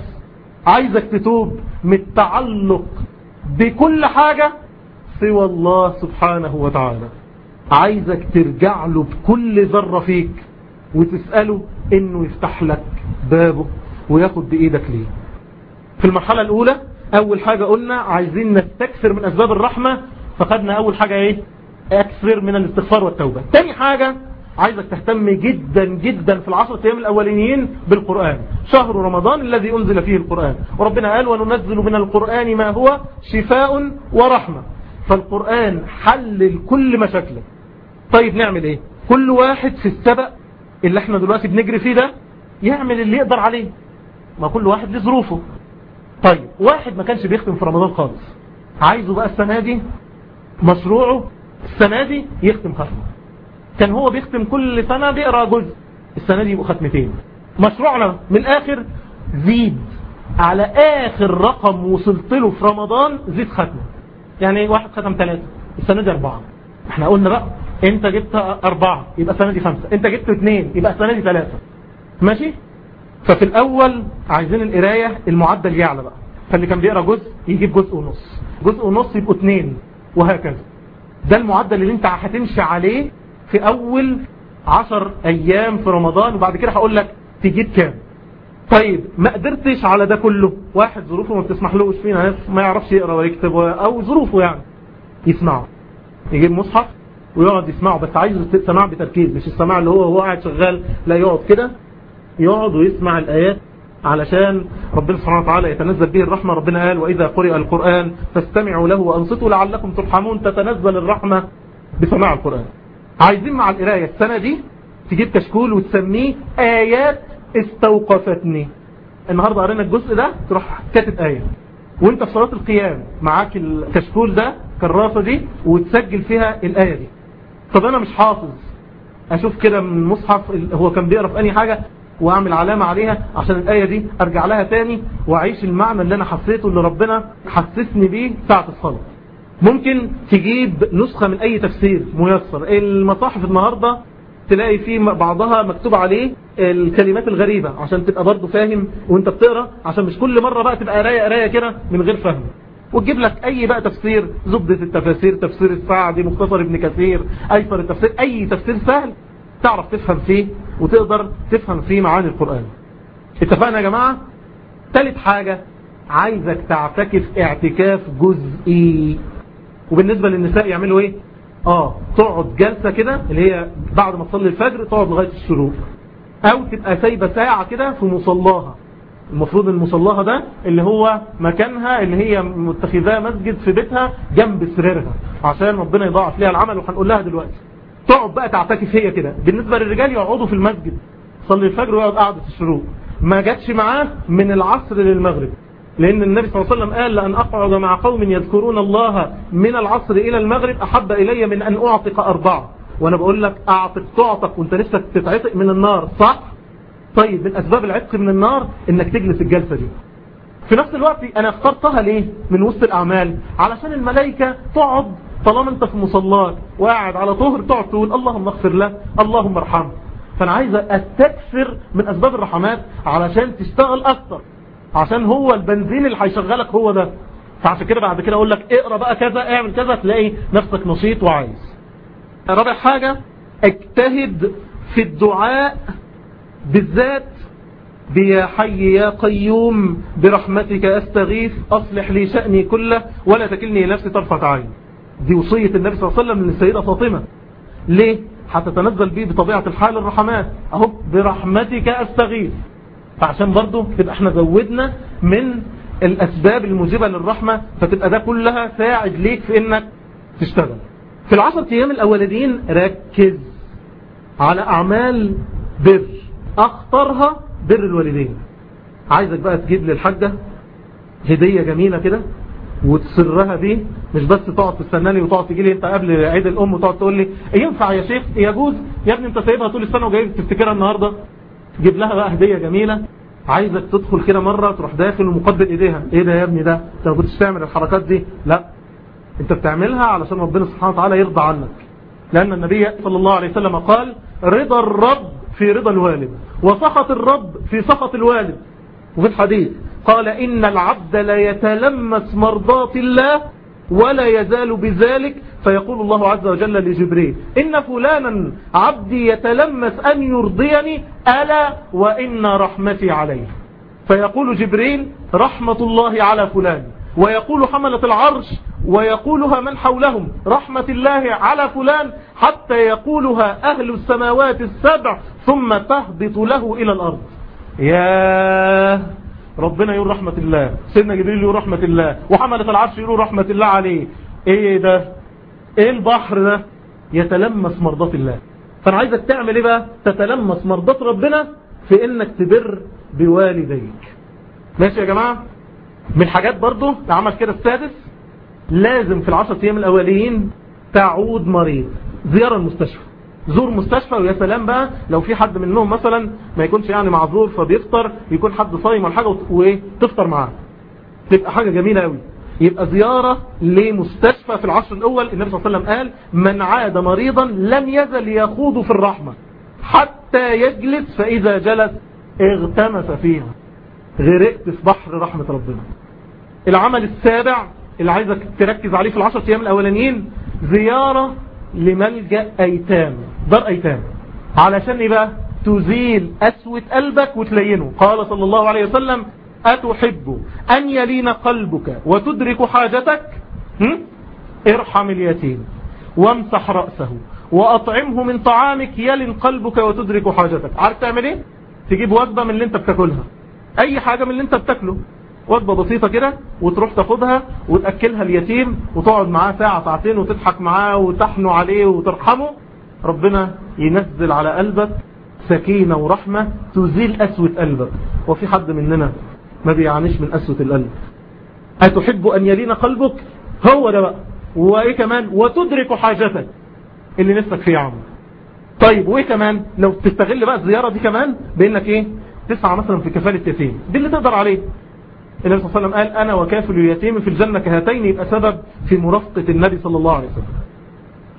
عايزك تتوب من التعلق بكل حاجة سوى الله سبحانه وتعالى. عايزك ترجع له بكل ذرة فيك وتسأله إنه يفتح لك بابه وياخد بإيدك ليه. في المرحلة الأولى أول حاجة قلنا عايزين نستكثر من أسباب الرحمة فخدنا أول حاجة إيه؟ أكثر من الاستغفار والتوبة. تاني حاجة عايزك تهتم جدا جدا في العشرة أيام الاولين بالقرآن. شهر رمضان الذي أنزل فيه القرآن. وربنا قال وننزل من القرآن ما هو شفاء ورحمة. فالقرآن حل كل مشاكلك طيب نعمل إيه؟ كل واحد في السبق اللي إحنا دلوقتي بنجري فيه ده يعمل اللي يقدر عليه. ما كل واحد لظروفه. طيب واحد ما كانش بيختم في رمضان خالص عايزه بقى السنة دي مشروعه السنة دي يختم ختمة. كان هو بيختم كل سنة بيقرأ جزء السنة دي يبقوا ختمتين. مشروعنا من الآخر زيد على آخر رقم وصلت له في رمضان زيد ختمة. يعني واحد ختم ثلاثة السنة دي أربعة. إحنا قلنا بقى أنت جبت أربعة يبقى السنة دي خمسة. أنت جبت اثنين يبقى السنة دي ثلاثة. ماشي؟ ففي الأول عايزين القراية المعدل يعلى بقى. فاللي كان بيقرأ جزء يجيب جزء ونص. جزء ونص يبقوا اثنين وهكذا. ده المعدل اللي انت هتمشي عليه في أول عشر أيام في رمضان وبعد كده هقول لك تجيب كام. طيب ما قدرتش على ده كله. واحد ظروفه ما بتسمحلوش فينا ناس ما يعرفش يقرأ ويكتب أو ظروفه يعني. يسمعه. يجيب مصحف ويقعد يسمعه بس عايز سماع بتركيز مش السماع اللي هو هو قاعد شغال لا يقعد كده. يقعد ويسمع الآيات علشان ربنا سبحانه وتعالى يتنزل به الرحمة. ربنا قال وإذا قرئ القرآن فاستمعوا له وأنصتوا لعلكم ترحمون. تتنزل الرحمة بسماع القرآن. عايزين مع القراية السنة دي تجيب كشكول وتسميه آيات استوقفتني. النهاردة قرينا الجزء ده تروح كاتب آية. وانت في صلاة القيام معاك الكشكول ده كراسة دي وتسجل فيها الآية دي. طب أنا مش حافظ. أشوف كده من المصحف هو كان بيقرأ في اي حاجة؟ وأعمل علامة عليها عشان الآية دي أرجع لها تاني وأعيش المعنى اللي أنا حسيته اللي ربنا حسسني بيه ساعة الصلاة. ممكن تجيب نسخة من أي تفسير ميسر. المصاحف النهاردة تلاقي في بعضها مكتوب عليه الكلمات الغريبة عشان تبقى برضه فاهم وأنت بتقرأ عشان مش كل مرة بقى تبقى قراية قراية كده من غير فهم. وتجيب لك أي بقى تفسير زبدة التفاسير تفسير السعدي مختصر ابن كثير ايسر التفسير أي تفسير سهل تعرف تفهم فيه وتقدر تفهم فيه معاني القرآن. اتفقنا يا جماعة؟ ثالث حاجة عايزك تعتكف اعتكاف جزئي. وبالنسبة للنساء يعملوا إيه؟ آه تقعد جلسة كده اللي هي بعد ما تصلي الفجر تقعد لغاية الشروق أو تبقى سايبة ساعة كده في مصلاها. المفروض المصلاها ده اللي هو مكانها اللي هي متخذاه مسجد في بيتها جنب سريرها عشان ربنا يضاعف ليها العمل وهنقول لها دلوقتي. تقعد بقى تعتكف هي كده. بالنسبة للرجال يقعدوا في المسجد صلي الفجر ويقعد قعدة الشروق. ما جاتش معاه من العصر للمغرب. لأن النبي صلى الله عليه وسلم قال لأن أقعد مع قوم يذكرون الله من العصر إلى المغرب أحب إلي من أن أعتق أربعة. وأنا بقول لك أعتق تعتق. وأنت لسه تتعتق من النار صح؟ طيب من أسباب العتق من النار إنك تجلس الجلسة دي. في نفس الوقت أنا اخترتها ليه؟ من وسط الأعمال. علشان الملائكة تقعد طالما انت في مصلاك وقاعد على طهر تقعد تقول اللهم اغفر له اللهم ارحمه. فأنا عايز أستكثر من أسباب الرحمات علشان تشتغل أكتر. عشان هو البنزين اللي هيشغلك هو ده. فعشان كده بعد كده أقول لك اقرأ بقى كذا اعمل كذا تلاقي نفسك نشيط وعايز. رابع حاجة اجتهد في الدعاء بالذات بيا حي يا قيوم برحمتك أستغيث أصلح لي شأني كله ولا تكلني نفسي طرفة عين. دي وصية النبي صلى الله عليه وسلم للسيدة فاطمة. ليه؟ هتتنزل بيه بطبيعة الحال الرحمات. أهو برحمتك أستغيث. فعشان برضو تبقى إحنا زودنا من الأسباب الموجبة للرحمة فتبقى ده كلها ساعد ليك في إنك تشتغل. في العشر أيام الأولانيين ركز على أعمال بر. أخطرها بر الوالدين. عايزك بقى تجيب للحاجة هدية جميلة كده وتسرها دي مش بس تقعد تستناني وتقعد تجي لي انت قبل عيد الأم وتقعد تقول لي ينفع يا شيخ يجوز يا ابني انت سايبها طول السنة وجاي تفتكرها النهارده؟ جيب لها بقى هدية جميلة. عايزك تدخل كده مرة تروح داخل ومقبل إيديها. إيه ده يا ابني ده؟ أنت ما كنتش تعمل الحركات دي؟ لا. أنت بتعملها علشان ربنا سبحانه وتعالى يرضى عنك. لأن النبي صلى الله عليه وسلم قال رضا الرب في رضا الوالد وسخط الرب في سخط الوالد. وفي الحديث قال إن العبد لا يتلمس مرضات الله ولا يزال بذلك. فيقول الله عز وجل لجبريل إن فلانا عبدي يتلمس أن يرضيني ألا وإن رحمتي عليه. فيقول جبريل رحمة الله على فلان. ويقول حملة العرش ويقولها من حولهم رحمة الله على فلان حتى يقولها أهل السماوات السبع ثم تهبط له إلى الأرض. يا ربنا يقول رحمة الله سيدنا جبريل يقول رحمة الله وحملة العرش يقول رحمة الله عليه. إيه ده؟ إيه البحر ده؟ يتلمس مرضات الله. فأنا عايزك تعمل إيه بقى؟ تتلمس مرضات ربنا في إنك تبر بوالديك. ماشي يا جماعة؟ من الحاجات برضو عمل كده السادس لازم في العشر أيام الاوليين تعود مريض. زيارة المستشفى. زور مستشفى ويا سلام بقى لو في حد منهم مثلا ما يكونش يعني معذور فبيفطر يكون حد صايم ولا حاجة وإيه؟ تفطر معاه. تبقى حاجة جميلة قوي يبقى زيارة لمستشفى في العصر الأول النبي صلى الله عليه وسلم قال من عاد مريضا لم يزل يخوض في الرحمة حتى يجلس فإذا جلس اغتمس فيها. غرقت في بحر رحمة ربنا. العمل السابع اللي عايزك تركز عليه في العشر أيام الأولانيين زيارة لملجأ أيتام. دار أيتام علشان إيه بقى تزيل أسوة قلبك وتلينه. قال صلى الله عليه وسلم أتحب أن يلين قلبك وتدرك حاجتك؟ هم؟ ارحم اليتيم وامسح رأسه وأطعمه من طعامك يلن قلبك وتدرك حاجتك. عارف تعمل إيه؟ تجيب وجبة من اللي أنت بتاكلها. أي حاجة من اللي أنت بتاكله. وجبة بسيطة كده وتروح تاخدها وتأكلها اليتيم وتقعد معاه ساعة ساعتين وتضحك معاه وتحنو عليه وترحمه. ربنا ينزل على قلبك سكينة ورحمة تزيل أسوة قلبك. وفي حد مننا ما بيعانيش من أسوة القلب. أتحب أن يلين قلبك؟ هو ده بقى. وإيه كمان؟ وتدرك حاجتك. اللي نفسك فيه عمل طيب وإيه كمان؟ لو تستغل بقى الزيارة دي كمان بأنك إيه؟ تسعى مثلا في كفالة يتيم دي اللي تقدر عليه. النبي صلى الله عليه وسلم قال أنا وكافل اليتيم في الجنة كهاتين يبقى سبب في مرافقة النبي صلى الله عليه وسلم.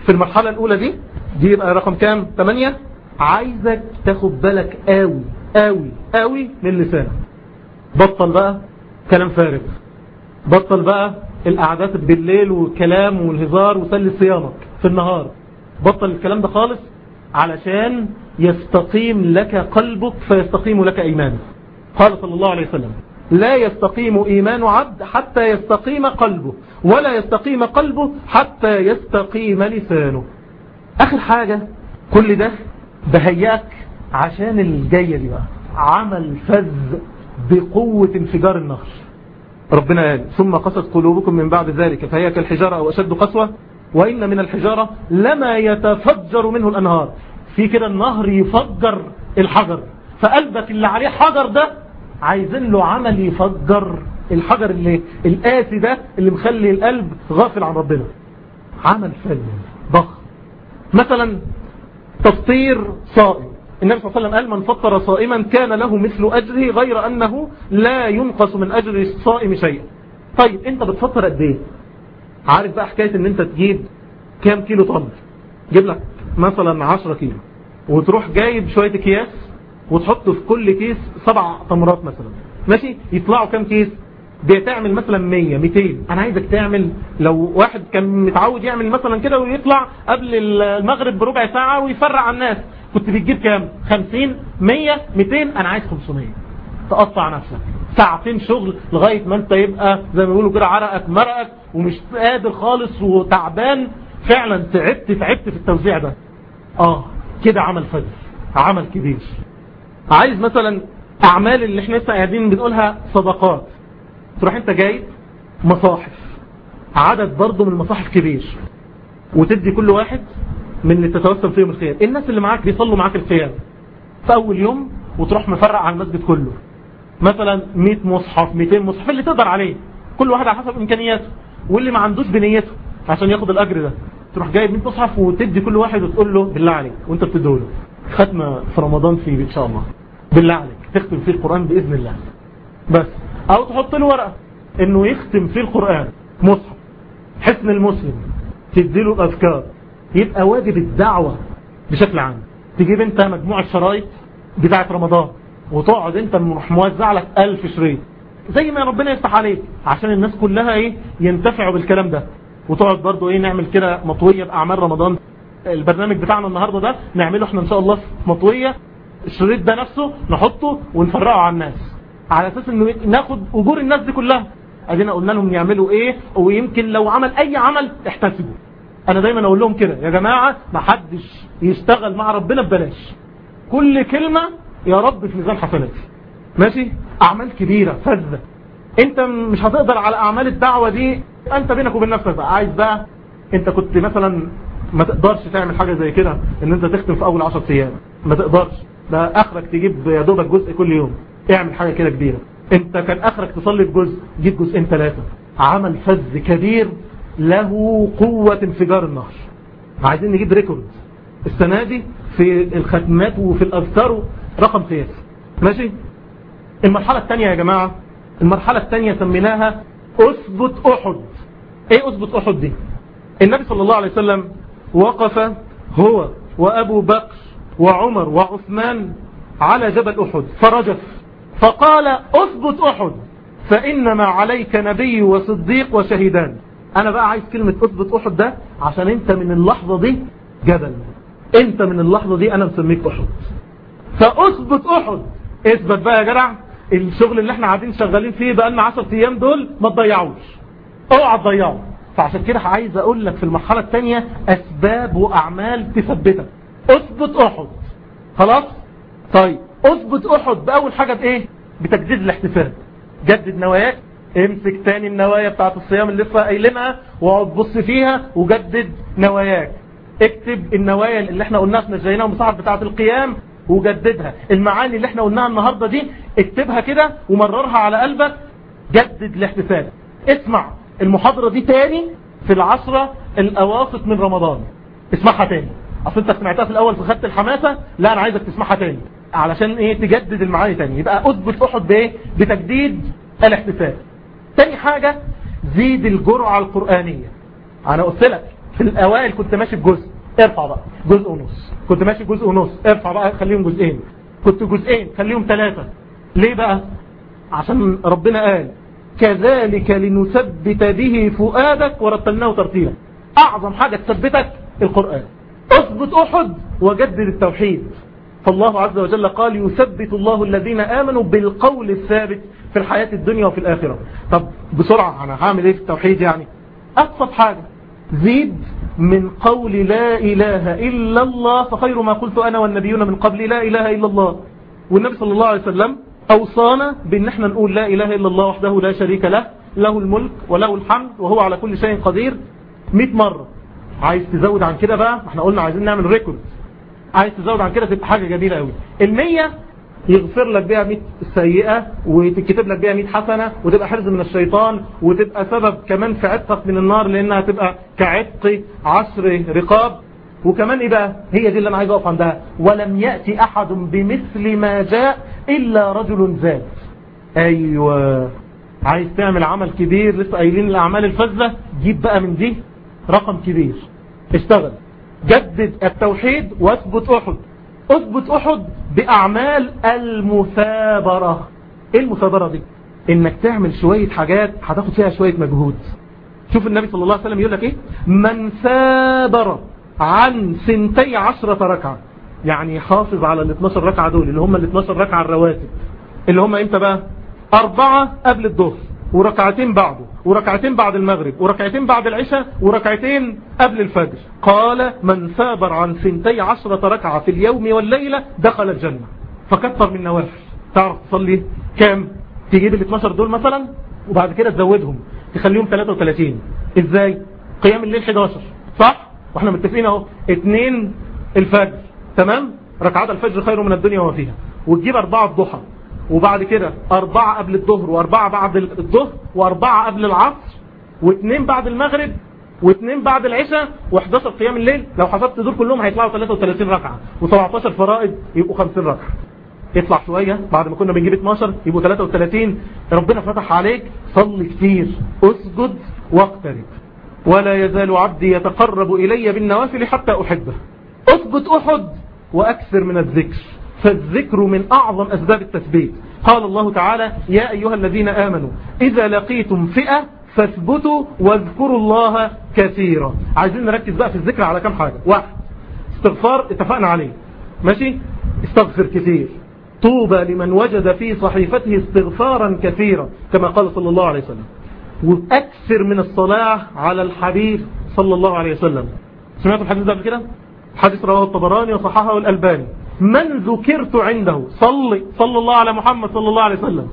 في المرحلة الأولى دي دي رقم كام؟ 8 عايزك تاخد بالك قوي قوي قوي من لسانك. بطل بقى كلام فارغ. بطل بقى القعدات بالليل والكلام والهزار وسل صيامك في النهار. بطل الكلام ده خالص علشان يستقيم لك قلبك فيستقيم لك إيمانك. قال صلى الله عليه وسلم لا يستقيم إيمان عبد حتى يستقيم قلبه ولا يستقيم قلبه حتى يستقيم لسانه. آخر حاجة كل ده بهيئك عشان الجاية دي بقى. عمل فذ بقوة انفجار النهر ربنا قال ثم قست قلوبكم من بعد ذلك فهي كالحجارة أو أشد قسوة وإن من الحجارة لما يتفجر منه الأنهار. في كده النهر يفجر الحجر. فقلبك اللي عليه حجر ده عايزين له عمل يفجر الحجر اللي القاسي ده اللي مخلي القلب غافل عن ربنا. عمل فن ضخم. مثلا تفطير صائم. النبي صلى الله عليه وسلم قال من فطر صائما كان له مثل أجره غير أنه لا ينقص من أجر الصائم شيئا. طيب أنت بتفطر قد إيه؟ عارف بقى حكاية إن أنت تجيب كام كيلو تمر جيب لك مثلا 10 كيلو. وتروح جايب شوية أكياس وتحط في كل كيس سبع تمرات مثلا. ماشي؟ يطلعوا كام كيس؟ بتعمل مثلا 100 200 أنا عايزك تعمل لو واحد كان متعود يعمل مثلا كده ويطلع قبل المغرب بربع ساعة ويفرع على الناس كنت بتجيب كام؟ 50 100 200 أنا عايز 500 تقطع نفسك. ساعتين شغل لغاية ما أنت يبقى زي ما بيقولوا كده عرقك مرقك ومش قادر خالص وتعبان. فعلا تعبت تعبت في التوزيع ده. آه كده عمل فجر عمل كبير. عايز مثلا أعمال اللي إحنا لسه قاعدين بنقولها صدقات. تروح انت جايب مصاحف. عدد برضه من المصاحف كبير. وتدي كل واحد من اللي تتوسم فيهم الخير الناس اللي معاك بيصلوا معاك القيام في أول يوم وتروح مفرق على المسجد كله. مثلا 100 مصحف 200 مصحف اللي تقدر عليه. كل واحد على حسب إمكانياته. واللي ما عندوش بنيته عشان ياخد الأجر ده. تروح جايب 100 مصحف وتدي كل واحد وتقول له بالله عليك وأنت بتديه له. ختمة في رمضان في إن شاء الله. بالله عليك تختم فيه القرآن بإذن الله. بس. أو تحط له ورقه إنه يختم فيه القرآن مصحف. حسن المسلم تدي له الأذكار. يبقى واجب الدعوة بشكل عام. تجيب أنت مجموعه شرايط بتاعة رمضان وتقعد أنت موزع لك ألف شريط. زي ما ربنا يفتح عليك. عشان الناس كلها إيه؟ ينتفعوا بالكلام ده. وتقعد برضو إيه؟ نعمل كده مطوية بأعمال رمضان. البرنامج بتاعنا النهاردة ده نعمله إحنا إن شاء الله مطوية. الشريط ده نفسه نحطه ونفرقه على الناس. على أساس إنه ناخد أجور الناس دي كلها. أدينا قلنا لهم يعملوا إيه؟ ويمكن لو عمل أي عمل احتسبوا. أنا دايما أقول لهم كده يا جماعة ما حدش يشتغل مع ربنا ببلاش. كل كلمة يا رب في ميزان حسناتي ماشي؟ أعمال كبيرة فذة. أنت مش هتقدر على أعمال الدعوة دي. أنت بينك وبين نفسك بقى. عايز بقى أنت كنت مثلا ما تقدرش تعمل حاجة زي كده إن أنت تختم في أول 10 أيام. ما تقدرش. ده آخرك تجيب يا دوبك جزء كل يوم. اعمل حاجة كده كبيرة. انت كان آخرك تصلي بجزء جيب جزئين ثلاثة عمل فذ كبير له قوة انفجار النهر. عايزين نجيب ريكورد السنة دي في الختمات وفي الأذكار رقم قياسي. ماشي؟ المرحلة الثانية يا جماعة المرحلة الثانية سميناها اثبت أحد. إيه اثبت أحد دي؟ النبي صلى الله عليه وسلم وقف هو وأبو بكر وعمر وعثمان على جبل أحد. فرجف. فقال أثبت أحد فإنما عليك نبي وصديق وشهيدان. أنا بقى عايز كلمة أثبت أحد ده عشان أنت من اللحظة دي جبل أنت من اللحظة دي أنا مسميك أحد. فأثبت أحد. اثبت بقى يا جدع الشغل اللي إحنا قاعدين شغالين فيه بقى لنا 10 أيام دول ما تضيعوش. اوعى تضيعه. فعشان كده عايز أقول لك في المرحلة الثانية أسباب وأعمال تثبتك. أثبت أحد. خلاص؟ طيب. أثبت أحد بأول حاجة بإيه؟ بتجديد الاحتفال. جدد نواياك امسك تاني النوايا بتاعت الصيام اللي لسه قايلينها واقعد بص فيها وجدد نواياك. اكتب النوايا اللي إحنا قلناها في نجينا المصاحف بتاعت القيام وجددها. المعاني اللي إحنا قلناها النهاردة دي اكتبها كده ومررها على قلبك. جدد الاحتفال. اسمع المحاضرة دي تاني في العشرة الأواسط من رمضان. اسمعها تاني. أصل أنت سمعتها في الأول فخدت الحماسة. لا أنا عايزك تسمعها تاني. علشان إيه تجدد المعاني تاني. يبقى اثبت احد بايه؟ بتجديد الاحتفال تاني حاجة زيد الجرعة القرآنية. أنا قلت لك في الأوائل كنت ماشي بجزء. ارفع بقى. جزء ونص. كنت ماشي جزء ونص. ارفع بقى خليهم جزئين. كنت جزئين خليهم ثلاثة. ليه بقى؟ عشان ربنا قال كذلك لنثبت به فؤادك ورتلناه ترتيلا. أعظم حاجة تثبتك القرآن. اثبت أحد وجدد التوحيد. فالله عز وجل قال يثبت الله الذين آمنوا بالقول الثابت في الحياة الدنيا وفي الآخرة. طب بسرعة أنا هعمل إيه في التوحيد يعني؟ أبسط حاجة زيد من قول لا إله إلا الله فخير ما قلت أنا والنبيون من قبل لا إله إلا الله. والنبي صلى الله عليه وسلم أوصانا بأن إحنا نقول لا إله إلا الله وحده لا شريك له له الملك وله الحمد وهو على كل شيء قدير 100 مرة. عايز تزود عن كده بقى؟ إحنا قلنا عايزين نعمل ريكورد عايز تزود عن كده تبقى حاجة جميلة قوي. المية يغفر لك بيها 100 سيئة وتكتب لك بيها 100 حسنة وتبقى حرز من الشيطان وتبقى سبب كمان في عتقك من النار لأنها تبقى كعتق عشر رقاب. وكمان إيه بقى؟ هي دي اللي أنا عايز أقف عندها. ولم يأتي أحد بمثل ما جاء إلا رجل زاد أيوه. عايز تعمل عمل كبير لسه قايلين الأعمال الفذة؟ جيب بقى من دي رقم كبير. اشتغل. جدد التوحيد واثبت أحد. اثبت أحد بأعمال المثابرة. إيه المثابرة دي؟ إنك تعمل شوية حاجات هتاخد فيها شوية مجهود. شوف النبي صلى الله عليه وسلم يقول لك إيه؟ من ثابر عن سنتي عشرة ركعة. يعني حافظ على ال 12 ركعة دول اللي هم ال 12 ركعة الرواتب. اللي هم إمتى بقى؟ أربعة قبل الظهر وركعتين بعده. وركعتين بعد المغرب وركعتين بعد العشاء وركعتين قبل الفجر. قال من ثابر عن سنتي عشرة ركعة في اليوم والليلة دخل الجنة. فكثر من نوافل تعرف تصلي كام؟ تجيب ال 12 دول مثلا وبعد كده تزودهم تخليهم 33 إزاي؟ قيام الليل 11 صح؟ وإحنا متفقين أهو. اتنين الفجر. تمام؟ ركعات الفجر خير من الدنيا وما فيها. وتجيب أربعة الضحى. وبعد كده أربعة قبل الظهر وأربعة بعد الظهر وأربعة قبل العصر واثنين بعد المغرب واثنين بعد العشاء و11 قيام الليل. لو حسبت دول كلهم هيطلعوا 33 ركعة. و17 فرائض يبقوا 50 ركعة. اطلع شوية. بعد ما كنا بنجيب 12 يبقوا 33 ربنا فتح عليك. صل كتير. اسجد واقترب. ولا يزال عبدي يتقرب إلي بالنوافل حتى أحبه. اثبت أحد وأكثر من الذكر. فالذكر من أعظم أسباب التثبيت. قال الله تعالى يا أيها الذين آمنوا إذا لقيتم فئة فاثبتوا واذكروا الله كثيرا. عايزين نركز بقى في الذكر على كم حاجة. واحد استغفار اتفقنا عليه. ماشي؟ استغفر كثير. طوبى لمن وجد في صحيفته استغفارا كثيرا كما قال صلى الله عليه وسلم. وأكثر من الصلاة على الحبيب صلى الله عليه وسلم. سمعتوا الحديث ده قبل كده؟ حديث رواه الطبراني وصححه الألباني. من ذكرت عنده؟ صلي. صلى الله على محمد صلى الله عليه وسلم.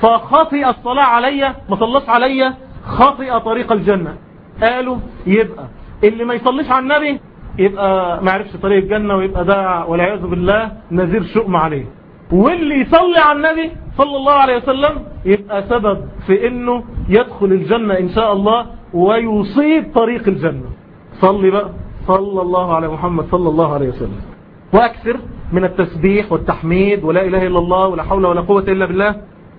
فخطئ الصلاة علي ما صلص علي خطئ طريق الجنة. قالوا يبقى. اللي ما يصليش على النبي يبقى ما عرفش طريق الجنة ويبقى ده والعياذ بالله نذير شؤم عليه. واللي يصلي على النبي صلى الله عليه وسلم يبقى سبب في إنه يدخل الجنة إن شاء الله ويصيب طريق الجنة. صلي بقى. صلى الله على محمد صلى الله عليه وسلم. وأكثر من التسبيح والتحميد ولا إله إلا الله ولا حول ولا قوة إلا بالله.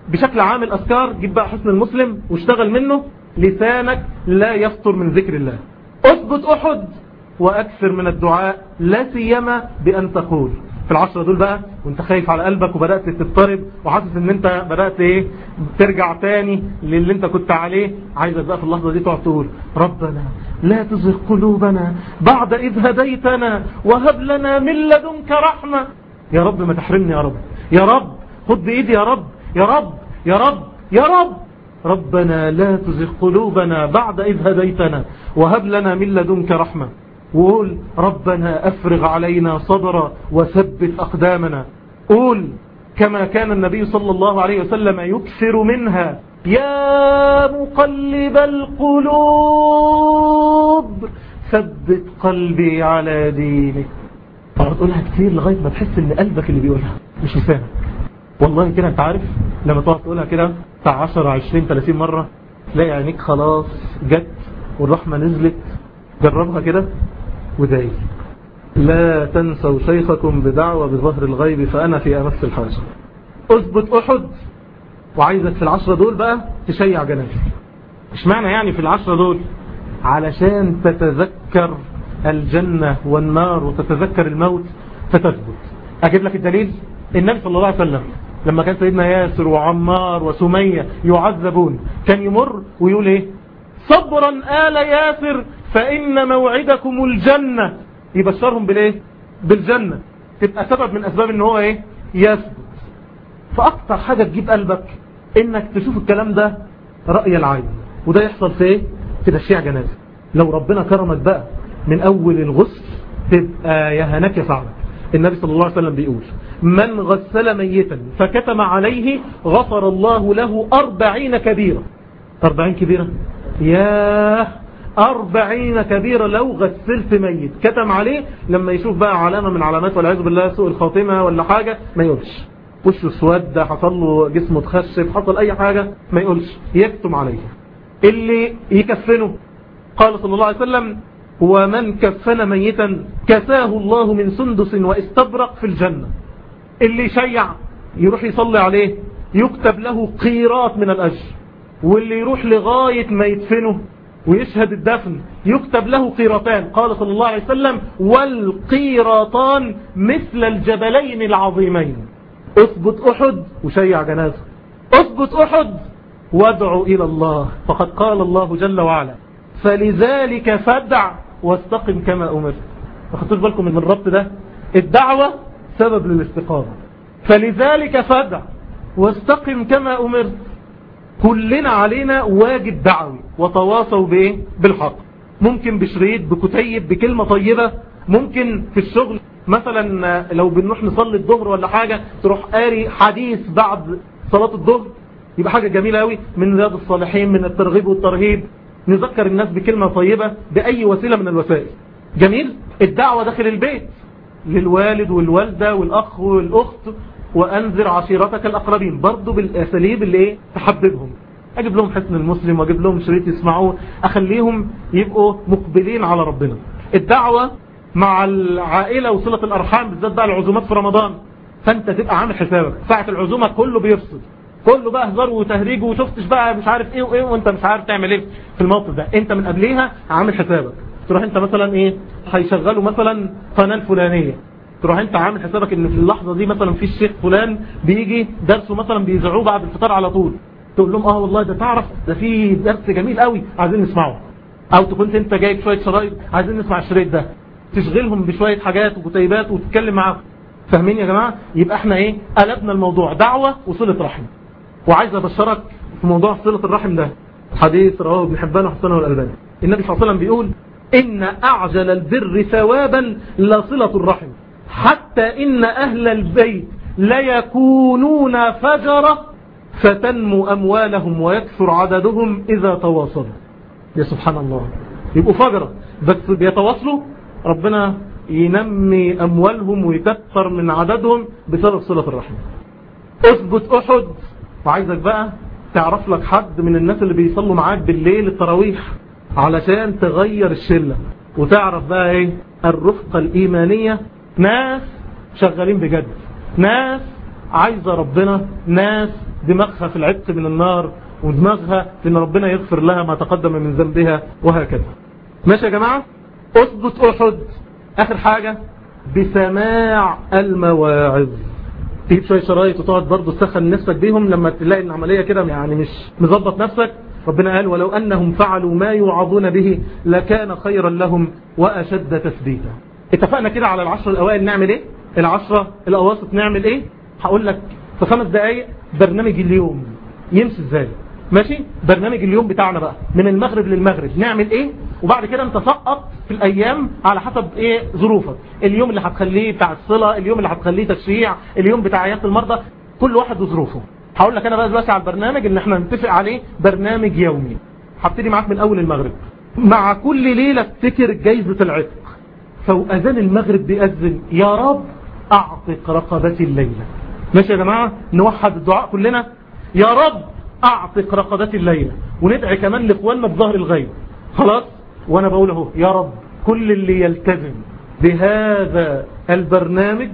بشكل عام الأذكار جيب بقى حسن المسلم واشتغل منه. لسانك لا يفطر من ذكر الله. اثبت أحد وأكثر من الدعاء لا سيما بأن تقول. في العشرة دول بقى وانت خايف على قلبك وبدأت تضطرب وحاسس إن انت بدأت إيه؟ ترجع تاني للي انت كنت عليه. عايزك بقى في اللحظة دي تقعد تقول ربنا لا تزغ قلوبنا بعد إذ هديتنا وهب لنا من لدنك رحمة. يا رب ما تحرمني يا رب. يا رب خد بايدي يا رب. يا رب. يا رب. يا رب. ربنا لا تزغ قلوبنا بعد إذ هديتنا وهب لنا من لدنك رحمة. وقول ربنا أفرغ علينا صبرا وثبت أقدامنا. قول كما كان النبي صلى الله عليه وسلم يكثر منها. يا مقلب القلوب ثبت قلبي على دينك. تقعد تقولها كتير لغاية ما تحس إن قلبك اللي بيقولها مش لسانك والله كده أنت عارف لما تقعد تقولها كده بتاع 10 20 30 مرة تلاقي عينيك خلاص جت والرحمة نزلت. جربها كده ودعي لا تنسوا شيخكم بدعوة بظهر الغيب فأنا في أمس الحاجة. أثبت أحد. وعايزك في العشرة دول بقى تشيع جنازة مش معنى يعني في العشرة دول؟ علشان تتذكر الجنة والنار وتتذكر الموت فتثبت. أجيب لك الدليل؟ النبي صلى الله عليه وسلم لما كان سيدنا ياسر وعمار وسمية يعذبون كان يمر ويقول إيه؟ صبرا آل ياسر فإن موعدكم الجنة. يبشرهم بالإيه؟ بالجنة. تبقى سبب من أسباب إن هو إيه؟ يثبت. فأكتر حاجة تجيب قلبك إنك تشوف الكلام ده رأي العين. وده يحصل في إيه؟ في تشيع جنازة. لو ربنا كرمك بقى من أول الغسل تبقى يا هناك يا سعدك النبي صلى الله عليه وسلم بيقول من غسل ميتا فكتم عليه غفر الله له أربعين كبيرة. أربعين كبيرة؟ ياه! أربعين كبيرة لو غسلت ميت. كتم عليه؟ لما يشوف بقى علامة من علامات والعياذ بالله سوء الخاتمة ولا حاجة ما يقولش. وشه اسود حصل له جسمه تخشب حصل أي حاجة ما يقولش يكتم عليه اللي يكفنه قال صلى الله عليه وسلم ومن كفن ميتا كساه الله من سندس واستبرق في الجنة. اللي يشيع يروح يصلي عليه يكتب له قيرات من الأجر. واللي يروح لغاية ما يدفنه ويشهد الدفن يكتب له قيرتان قال صلى الله عليه وسلم والقيرتان مثل الجبلين العظيمين. اثبت أحد وشيع جنازة. اثبت أحد وادعوا إلى الله. فقد قال الله جل وعلا فلذلك فادع واستقم كما أمرت. فخطوش بالكم من الربط ده الدعوة سبب للاستقامة. فلذلك فادع واستقم كما أمرت. كلنا علينا واجب دعوي وتواصوا بإيه؟ بالحق. ممكن بشريط بكتيب بكلمة طيبة ممكن في الشغل مثلا لو بنروح نصلي الظهر ولا حاجة تروح قاري حديث بعد صلاة الظهر يبقى حاجة جميلة قوي من رياض الصالحين من الترغيب والترهيب نذكر الناس بكلمة طيبة بأي وسيلة من الوسائل. جميل؟ الدعوة داخل البيت للوالد والوالدة والأخ والأخت وأنذر عشيرتك الأقربين برضو بالأساليب اللي إيه؟ تحببهم. أجيب لهم حسن المسلم وأجيب لهم شريط يسمعوه أخليهم يبقوا مقبلين على ربنا. الدعوة مع العائلة وصلة الأرحام بالذات بقى العزومات في رمضان. فأنت تبقى عامل حسابك. ساعة العزومة كله بيفصل. كله بقى هزار وتهريج وشفتش بقى مش عارف إيه وإيه وإنت مش عارف تعمل إيه في الموقف ده. أنت من قبليها عامل حسابك. تروح أنت مثلا إيه هيشغلوا مثلا قناة الفلانية تروح أنت عامل حسابك إن في اللحظة دي مثلا في الشيخ فلان بيجي درسه مثلا بيذاعوه بعد الفطار على طول. تقول لهم آه والله ده تعرف ده في درس جميل قوي عايزين نسمعه. أو تكون أنت جايب شوية شرايط عايزين نسمع الشريط ده. تشغلهم بشوية حاجات وكتيبات وتتكلم معاهم. فاهمين يا جماعة؟ يبقى إحنا إيه؟ قلبنا الموضوع. دعوة وصلة رحم. وعايز أبشرك في موضوع صلة الرحم ده. حديث رواه ابن حبان وحسنه والألباني. النبي صلى الله عليه وسلم بيقول إن أعجل البر ثوابا لصلة الرحم. حتى إن أهل البيت ليكونون فجرة فتنمو أموالهم ويكثر عددهم إذا تواصلوا. يا سبحان الله. يبقوا فجرة. بس بيتواصلوا ربنا ينمي أموالهم ويكثر من عددهم بسبب صلة الرحم. أثبت أحد. وعايزك بقى تعرف لك حد من الناس اللي بيصلوا معاك بالليل التراويح علشان تغير الشلة. وتعرف بقى إيه؟ الرفقة الإيمانية. ناس شغالين بجد. ناس عايزة ربنا. ناس دماغها في العتق من النار ودماغها إن ربنا يغفر لها ما تقدم من ذنبها وهكذا. ماشي يا جماعة؟ أثبت أحد. آخر حاجة بسماع المواعظ. تجيب شوية شرايط وتقعد برضه تسخن نفسك بيهم لما تلاقي العملية كده يعني مش مظبط نفسك. ربنا قال ولو أنهم فعلوا ما يوعظون به لكان خيرا لهم وأشد تثبيتا. اتفقنا كده على العشر الأوائل نعمل إيه؟ العشرة الأواسط نعمل إيه؟ هقول لك في خمس دقايق برنامج اليوم. يمشي إزاي؟ ماشي؟ برنامج اليوم بتاعنا بقى. من المغرب للمغرب. نعمل إيه؟ وبعد كده انت سقط في الأيام على حسب إيه ظروفك. اليوم اللي هتخليه بتاع الصلة اليوم اللي هتخليه تشريع اليوم بتاع عيادة المرضى كل واحد وظروفه. هقول لك أنا بقى دلوقتي على البرنامج إن إحنا نتفق عليه برنامج يومي. هبتدي معاك من أول المغرب. مع كل ليلة افتكر جايزة العتق. فاذان المغرب بيأذن. يا رب أعتق رقبتي الليلة. ماشي يا جماعة؟ نوحد الدعاء كلنا. يا رب أعتق رقبتي الليلة. وندعي كمان لإخواننا بظهر الغيب. خلاص؟ وأنا بقول اهو يا رب كل اللي يلتزم بهذا البرنامج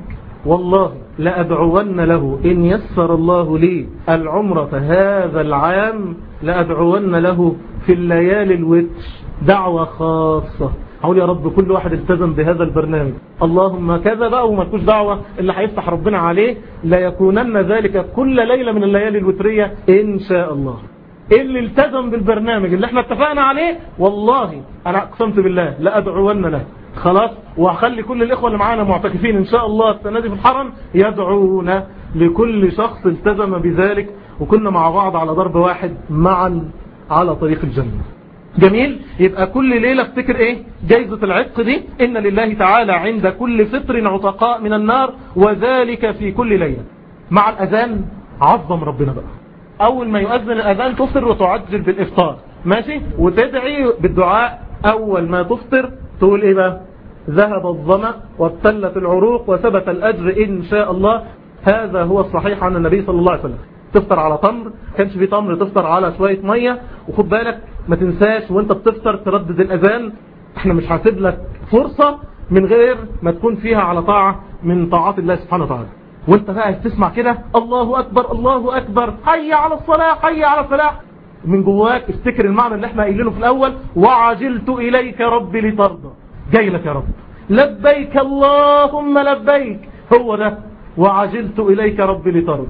والله لأدعون له. إن يسر الله لي العمرة هذا العام لأدعون له في الليالي الوتر. دعوة خاصة. هقول يا رب كل واحد التزم بهذا البرنامج. اللهم كذا بقى وما تكونش دعوة اللي هيفتح ربنا عليه لا يكونن ذلك كل ليلة من الليالي الوترية إن شاء الله. اللي التزم بالبرنامج اللي إحنا اتفقنا عليه والله أنا أقسمت بالله لا أدعون له. خلاص؟ وهخلي كل الإخوة اللي معانا معتكفين إن شاء الله السنة دي في الحرم يدعون لكل شخص التزم بذلك. وكنا مع بعض على ضرب واحد معا على طريق الجنة. جميل؟ يبقى كل ليلة افتكر إيه؟ جايزة العتق دي. إن لله تعالى عند كل فطر عتقاء من النار وذلك في كل ليلة. مع الأذان عظم ربنا بقى. أول ما يؤذن الأذان تفطر وتعجل بالإفطار. ماشي؟ وتدعي بالدعاء أول ما تفطر تقول إيه بقى؟ ذهب الظمأ وابتلت العروق وثبت الأجر إن شاء الله. هذا هو الصحيح عن النبي صلى الله عليه وسلم. تفطر على تمر كانش في تمر تفطر على شوية مية. وخد بالك ما تنساش وأنت بتفطر تردد الأذان. إحنا مش هسيب لك فرصة من غير ما تكون فيها على طاعة من طاعات الله سبحانه وتعالى. وانت بقى تسمع كده الله أكبر الله أكبر حي على الصلاة حي على الصلاة. من جواك افتكر المعنى اللي إحنا قايلينه في الأول وعجلت إليك ربي لترضى. جاي لك يا رب. لبيك اللهم لبيك. هو ده. وعجلت إليك ربي لترضى.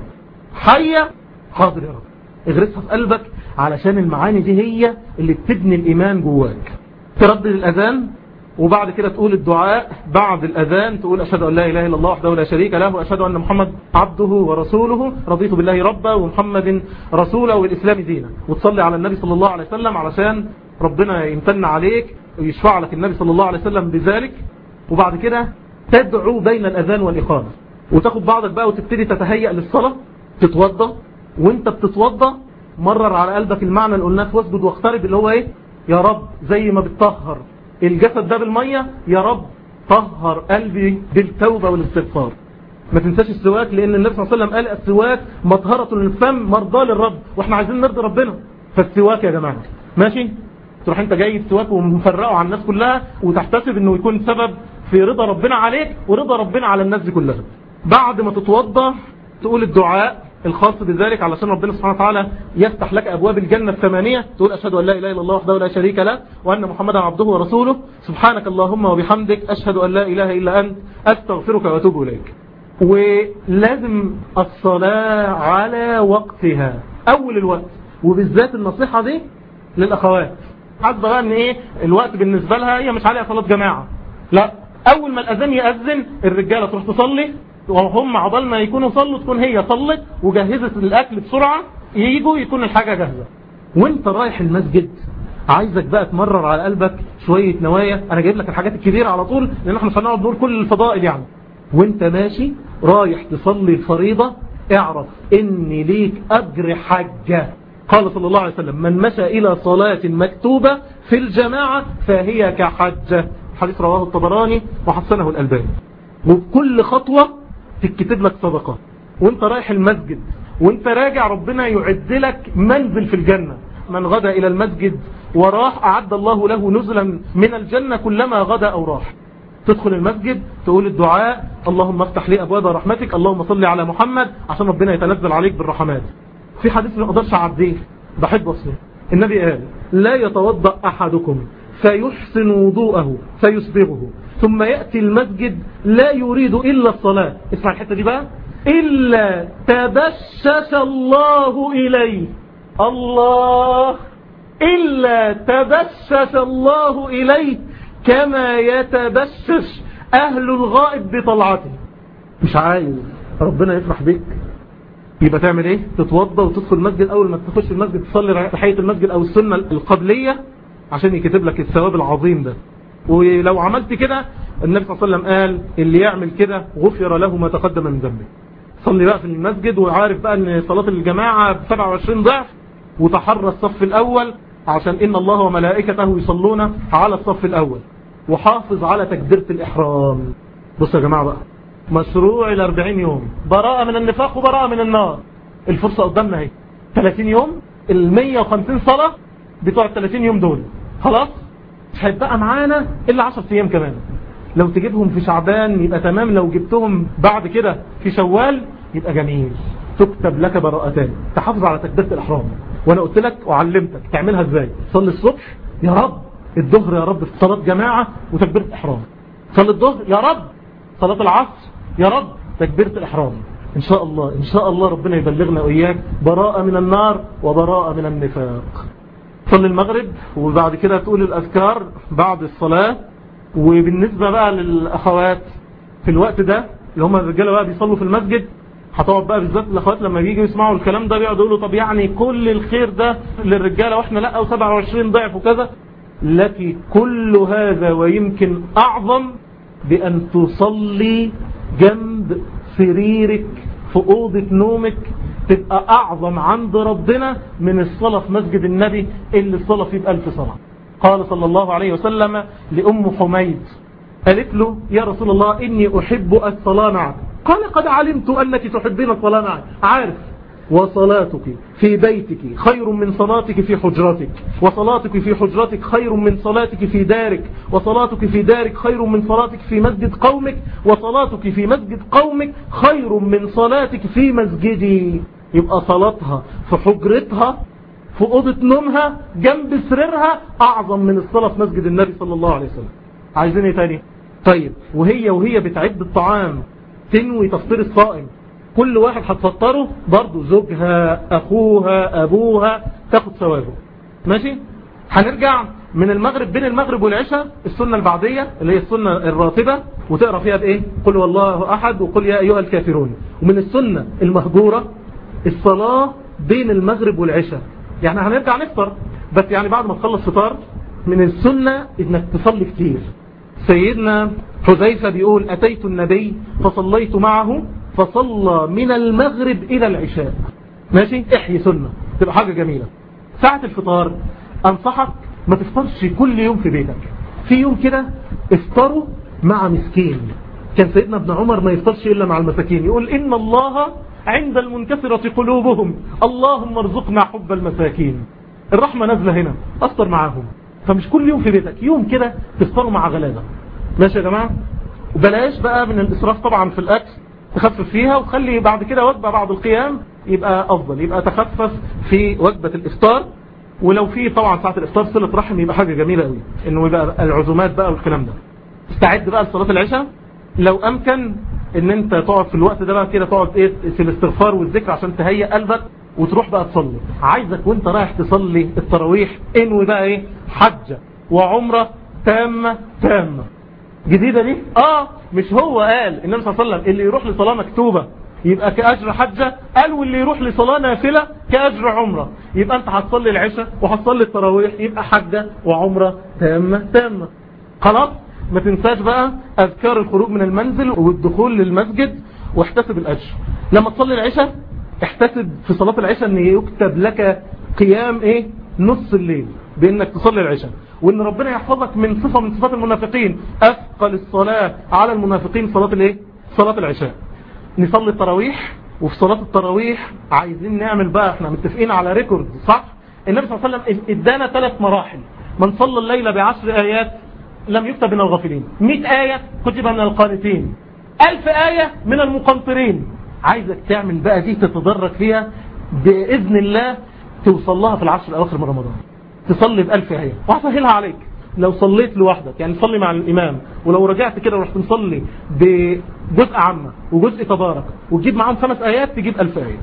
حية. حاضر يا رب. اغرسها في قلبك علشان المعاني دي هي اللي بتبني الإيمان جواك. تردد الأذان. وبعد كده تقول الدعاء بعد الأذان تقول أشهد أن لا إله إلا الله وحده لا شريك له وأشهد أن محمد عبده ورسوله رضيت بالله ربا ومحمد رسوله والإسلام دينا. وتصلي على النبي صلى الله عليه وسلم علشان ربنا يمتن عليك ويشفع لك النبي صلى الله عليه وسلم بذلك. وبعد كده تدعو بين الأذان والإقامة. وتاخد بعضك بقى وتبتدي تتهيأ للصلاة تتوضى. وانت بتتوضى مرر على قلبك المعنى اللي قلناه واسجد واقترب اللي هو إيه؟ يا رب زي ما بتطهر. الجسد ده بالمية يا رب طهر قلبي بالتوبة والاستغفار. ما تنساش السواك لأن النبي صلى الله عليه وسلم قال السواك مطهرة للفم مرضى للرب وإحنا عايزين نرضي ربنا. فالسواك يا جماعة ماشي؟ تروح أنت جاي السواك ومفرقه على الناس كلها وتحتسب إنه يكون سبب في رضا ربنا عليك ورضا ربنا على الناس دي كلها. بعد ما تتوضى تقول الدعاء الخاص بذلك علشان ربنا سبحانه وتعالى يفتح لك أبواب الجنة الثمانية تقول أشهد أن لا إله إلا الله وحده لا شريك له وأن محمدا عبده ورسوله. سبحانك اللهم وبحمدك أشهد أن لا إله إلا أنت أستغفرك وأتوب إليك. ولازم الصلاة على وقتها أول الوقت. وبالذات النصيحة دي للأخوات. حد بقى إن إيه الوقت بالنسبة لها هي مش عليها صلاة جماعة. لا أول ما الأذان يأذن الرجالة تروح تصلي وهم عقبال ما يكونوا صلوا تكون هي صلت وجهزت الأكل بسرعة ييجوا يكون الحاجة جاهزة. وانت رايح المسجد عايزك بقى تمرر على قلبك شوية نوايا أنا جايب لك الحاجات الكبيرة على طول لأن إحنا مش هنقعد نقول كل الفضائل يعني. وانت ماشي رايح تصلي الفريضة اعرف ان ليك أجر حجة قال صلى الله عليه وسلم من مشى إلى صلاة مكتوبة في الجماعة فهي كحجة. حديث رواه الطبراني وحسنه الألباني. وبكل خطوة تكتب لك صدقة. وانت رايح المسجد وانت راجع ربنا يعد لك منزل في الجنة. من غدا إلى المسجد وراح أعد الله له نزلا من الجنة كلما غدا أو راح. تدخل المسجد تقول الدعاء اللهم افتح لي أبواب رحمتك اللهم صل على محمد عشان ربنا يتنزل عليك بالرحمات. في حديث ما أقدرش أعديه بحب أصله. النبي قال لا يتوضأ أحدكم فيحسن وضوءه فيسبغه ثم يأتي المسجد لا يريد إلا الصلاة. اسمع الحتة دي بقى. إلا تبشش الله إليه. الله. إلا تبشش الله إليه كما يتبشش أهل الغائب بطلعته. مش عايز ربنا يفرح بيك. يبقى تعمل إيه؟ تتوضى وتدخل المسجد. أول ما تخش المسجد تصلي تحية المسجد أو السنة القبلية. عشان يكتب لك الثواب العظيم ده. ولو عملت كده النبي صلى الله عليه وسلم قال اللي يعمل كده غفر له ما تقدم من ذنبه. صلي بقى في المسجد وعارف بقى إن صلاة الجماعة ب 27 ضعف وتحرى الصف الأول عشان إن الله وملائكته يصلون على الصف الأول. وحافظ على تكبيرة الإحرام. بصوا يا جماعة بقى مشروع ال 40 يوم. براءة من النفاق وبراءة من النار. الفرصة قدامنا أهي. 30 يوم ال 150 صلاة بتوع ال 30 يوم دول. خلاص؟ مش هيبقى معانا إلا 10 أيام كمان. لو تجيبهم في شعبان يبقى تمام لو جبتهم بعد كده في شوال يبقى جميل. تكتب لك براءتان. تحافظ على تكبيرة الإحرام. وأنا قلت لك وعلمتك تعملها إزاي. تصلي الصبح يا رب الظهر يا رب في صلاة جماعة وتكبيرة إحرام صلاة الظهر يا رب صلاة العصر يا رب تكبيرة الإحرام. إن شاء الله إن شاء الله ربنا يبلغنا وإياك. براءة من النار وبراءة من النفاق. صلي المغرب وبعد كده تقول الأذكار بعد الصلاة. وبالنسبة بقى للأخوات في الوقت ده اللي هم الرجالة بقى بيصلوا في المسجد هتقعد بقى بالذات الأخوات لما بييجوا يسمعوا الكلام ده بيقعدوا يقولوا طب يعني كل الخير ده للرجالة وإحنا لأ و27 ضعف وكذا. لك كل هذا ويمكن أعظم بأن تصلي جنب سريرك في أوضة نومك تبقى أعظم عند ربنا من الصلاة في مسجد النبي اللي الصلاة فيه بألف صلاة. قال صلى الله عليه وسلم لأم حميد قالت له يا رسول الله إني أحب الصلاة معك. قال قد علمت أنك تحبين الصلاة معي عارف وصلاتك في بيتك خير من صلاتك في حجرتك وصلاتك في حجرتك خير من صلاتك في دارك وصلاتك في دارك خير من صلاتك في مسجد قومك وصلاتك في مسجد قومك خير من صلاتك في مسجدي. يبقى صلاتها في حجرتها في أوضة نومها جنب سريرها أعظم من الصلاة في مسجد النبي صلى الله عليه وسلم. عايزين إيه تاني؟ طيب وهي وهي بتعد الطعام تنوي تفطير الصائم. كل واحد هتفطره برضه زوجها أخوها أبوها تاخد ثوابه. ماشي؟ هنرجع من المغرب بين المغرب والعشاء السنة البعدية اللي هي السنة الراتبة وتقرأ فيها بإيه؟ قل والله أحد وقل يا أيها الكافرون. ومن السنة المهجورة الصلاة بين المغرب والعشاء. يعني هنرجع نفطر بس يعني بعد ما تخلص فطار من السنة إنك تصلي كتير. سيدنا حذيفة بيقول أتيت النبي فصليت معه فصلى من المغرب إلى العشاء. ماشي؟ إحيي سنة. تبقى حاجة جميلة. ساعة الفطار أنصحك ما تفطرش كل يوم في بيتك. في يوم كده افطروا مع مسكين. كان سيدنا ابن عمر ما يفطرش إلا مع المساكين. يقول إن الله عند المنكسرة قلوبهم. اللهم ارزقنا حب المساكين. الرحمة نازلة هنا. أفطر معاهم. فمش كل يوم في بيتك. يوم كده تفطروا مع غلابة. ماشي يا جماعة؟ وبلاش بقى من الإسراف طبعا في الأكل. تخفف فيها وتخلي بعد كده وجبة بعد القيام يبقى أفضل. يبقى تخفف في وجبة الإفطار. ولو في طبعا ساعة الإفطار صلة رحم يبقى حاجة جميلة قوي إنه يبقى العزومات بقى والكلام ده. استعد بقى لصلاة العشاء. لو أمكن إن أنت تقعد في الوقت ده بقى كده تقعد إيه في الاستغفار والذكر عشان تهيئ قلبك وتروح بقى تصلي. عايزك وأنت رايح تصلي التراويح انوي بقى إيه حجة وعمرة تامة تامة. جديدة دي؟ آه مش هو قال النبي صلى الله عليه وسلم اللي يروح لصلاة مكتوبة يبقى كأجر حجة؟ قال واللي يروح لصلاة نافلة كأجر عمرة. يبقى أنت هتصلي العشاء وهتصلي التراويح يبقى حجة وعمرة تامة تامة. خلاص؟ ما تنساش بقى أذكار الخروج من المنزل والدخول للمسجد واحتسب الاجر لما تصلي العشاء احتسب في صلاة العشاء إن يكتب لك قيام إيه؟ نص الليل بإنك تصلي العشاء. وإن ربنا يحفظك من صفة من صفات المنافقين. أثقل الصلاة على المنافقين صلاة الإيه؟ صلاة العشاء. نصلي التراويح وفي صلاة التراويح عايزين نعمل بقى إحنا متفقين على ريكورد صح؟ النبي صلى الله عليه وسلم ادانا ثلاث مراحل. من صلى الليلة بعشر آيات لم يكتب من الغافلين. 100 آية كتب من القانتين. ألف آية من المقنطرين. عايزك تعمل بقى دي تتدرج فيها بإذن الله توصل لها في العشر الأواخر من رمضان. تصلي بألف آية. وهسهلها عليك. لو صليت لوحدك يعني تصلي مع الإمام ولو رجعت كده ورحت مصلي بجزء عامة وجزء تبارك وتجيب معاهم خمس آيات تجيب ألف آية.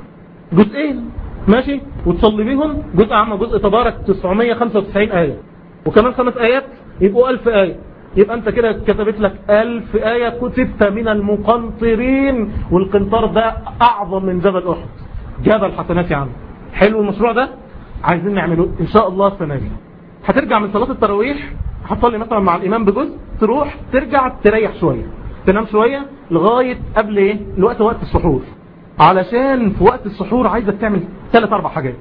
جزئين. ماشي؟ وتصلي بيهم جزء عامة وجزء تبارك 995 آية. وكمان خمس آيات يبقوا ألف آية. يبقى أنت كده كتبت لك ألف آية كتبت من المقنطرين والقنطار ده أعظم من جبل أحد. جبل حسنات يا عم حلو المشروع ده؟ عايزين نعمله إن شاء الله السنة دي. هترجع من صلاة التراويح هتصلي مثلا مع الإمام بجزء تروح ترجع تريح شوية. تنام شوية لغاية قبل إيه؟ الوقت وقت السحور. علشان في وقت السحور عايزك تعمل ثلاث أربع حاجات.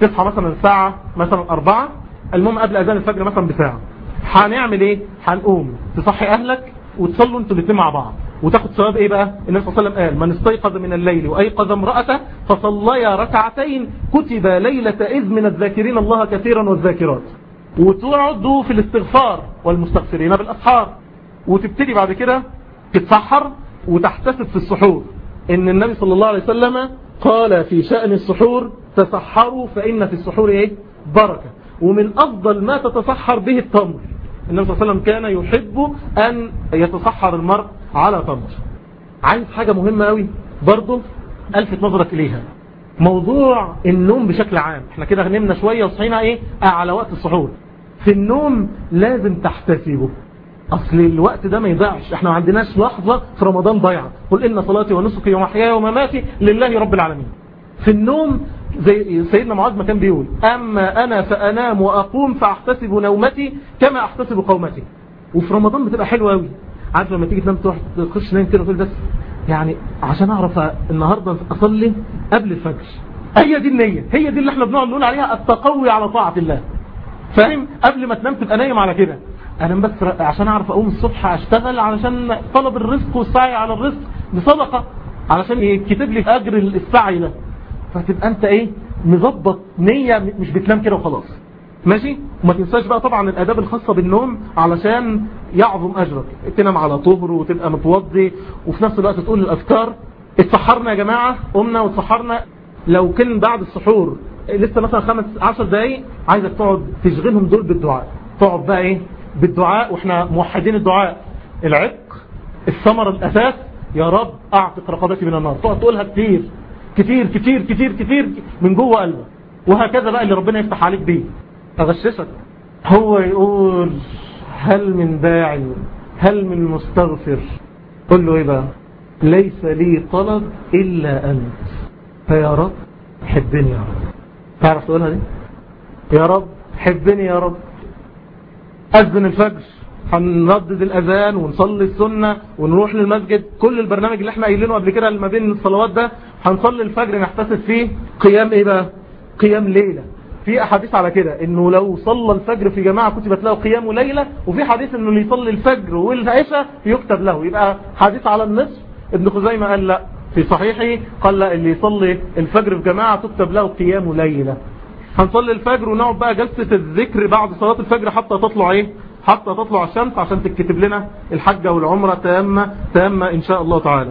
تصحى مثلا ساعة مثلا أربعة المهم قبل أذان الفجر مثلا بساعة. هنعمل إيه؟ هنقوم. تصحي أهلك وتصلوا أنتوا الاثنين مع بعض. وتاخد ثواب إيه بقى؟ النبي صلى الله عليه وسلم قال من استيقظ من الليل وأيقظ امرأته فصليا ركعتين كتب ليلة إذ من الذاكرين الله كثيرا والذاكرات. وتقعدوا في الاستغفار والمستغفرين بالأسحار. وتبتدي بعد كده تتسحر وتحتسب في السحور. إن النبي صلى الله عليه وسلم قال في شأن السحور تسحروا فإن في السحور إيه؟ بركة. ومن أفضل ما تتسحر به التمر. النبي صلى الله عليه وسلم كان يحب أن يتسحر المرء على تمر عايز حاجة مهمة قوي برضه ألفت نظرك إليها. موضوع النوم بشكل عام. إحنا كده نمنا شوية وصحينا إيه؟ على وقت السحور. في النوم لازم تحتسبه. أصل الوقت ده ما يضيعش. إحنا ما عندناش لحظة في رمضان ضيعة قل إن صلاتي ونسكي ومحياي ومماتي لله رب العالمين. في النوم زي سيدنا معاذ ما كان بيقول أما أنا فأنام وأقوم فأحتسب نومتي كما أحتسب قومتي. وفي رمضان بتبقى حلوة قوي عارف لما تيجي تنام تروح تخش نايم كده وتقول بس يعني عشان أعرف النهاردة أصلي قبل الفجر. هي دي النية هي دي اللي إحنا بنقعد نقول عليها التقوي على طاعة الله. فاهم؟ قبل ما تنام تبقى نايم على كده. أنا بس عشان أعرف أقوم الصبح أشتغل علشان طلب الرزق والسعي على الرزق بصدقة. علشان يكتب لي أجر السعي ده. فتبقى انت إيه مظبط نية مش بتنام كده وخلاص. ماشي؟ وما تنساش بقى طبعا الآداب الخاصة بالنوم علشان يعظم أجرك. تنام على طهر وتبقى متوضي وفي نفس الوقت تقول الاذكار اتسحرنا يا جماعة قمنا واتسحرنا. لو كان بعد السحور لسه مثلا خمس عشر دقايق عايزك تقعد تشغلهم دول بالدعاء. تقعد بقى إيه بالدعاء وإحنا موحدين الدعاء. العتق الثمر الاساس يا رب أعتق رقبتي من النار. تقعد تقولها كتير. كتير كتير كتير كتير من جوه قلبك. وهكذا بقى اللي ربنا يفتح عليك بيه. أغششك. هو يقول هل من داعي هل من مستغفر؟ قل له إيه بقى؟ ليس لي طلب إلا أنت. فيا رب حبني يا رب. تعرف تقولها دي؟ يا رب حبني يا رب. أذن الفجر. هنردد الأذان ونصلي السنة ونروح للمسجد. كل البرنامج اللي إحنا قايلينه قبل كده ما بين الصلوات ده هنصلي الفجر نحتسب فيه قيام إيه بقى؟ قيام ليلة. في أحاديث على كده إنه لو صلى الفجر في جماعة كتبت له قيام ليلة وفي حديث إنه اللي يصلي الفجر والعشاء يكتب له. يبقى حديث على النصف. ابن خزيمة قال لا في صحيحه قال لا اللي يصلي الفجر في جماعة تكتب له قيام ليلة. هنصلي الفجر ونقعد بقى جلسة الذكر بعد صلاة الفجر حتى تطلع إيه؟ حتى تطلع الشمس عشان تكتب لنا الحجة والعمرة تامة تامة إن شاء الله تعالى.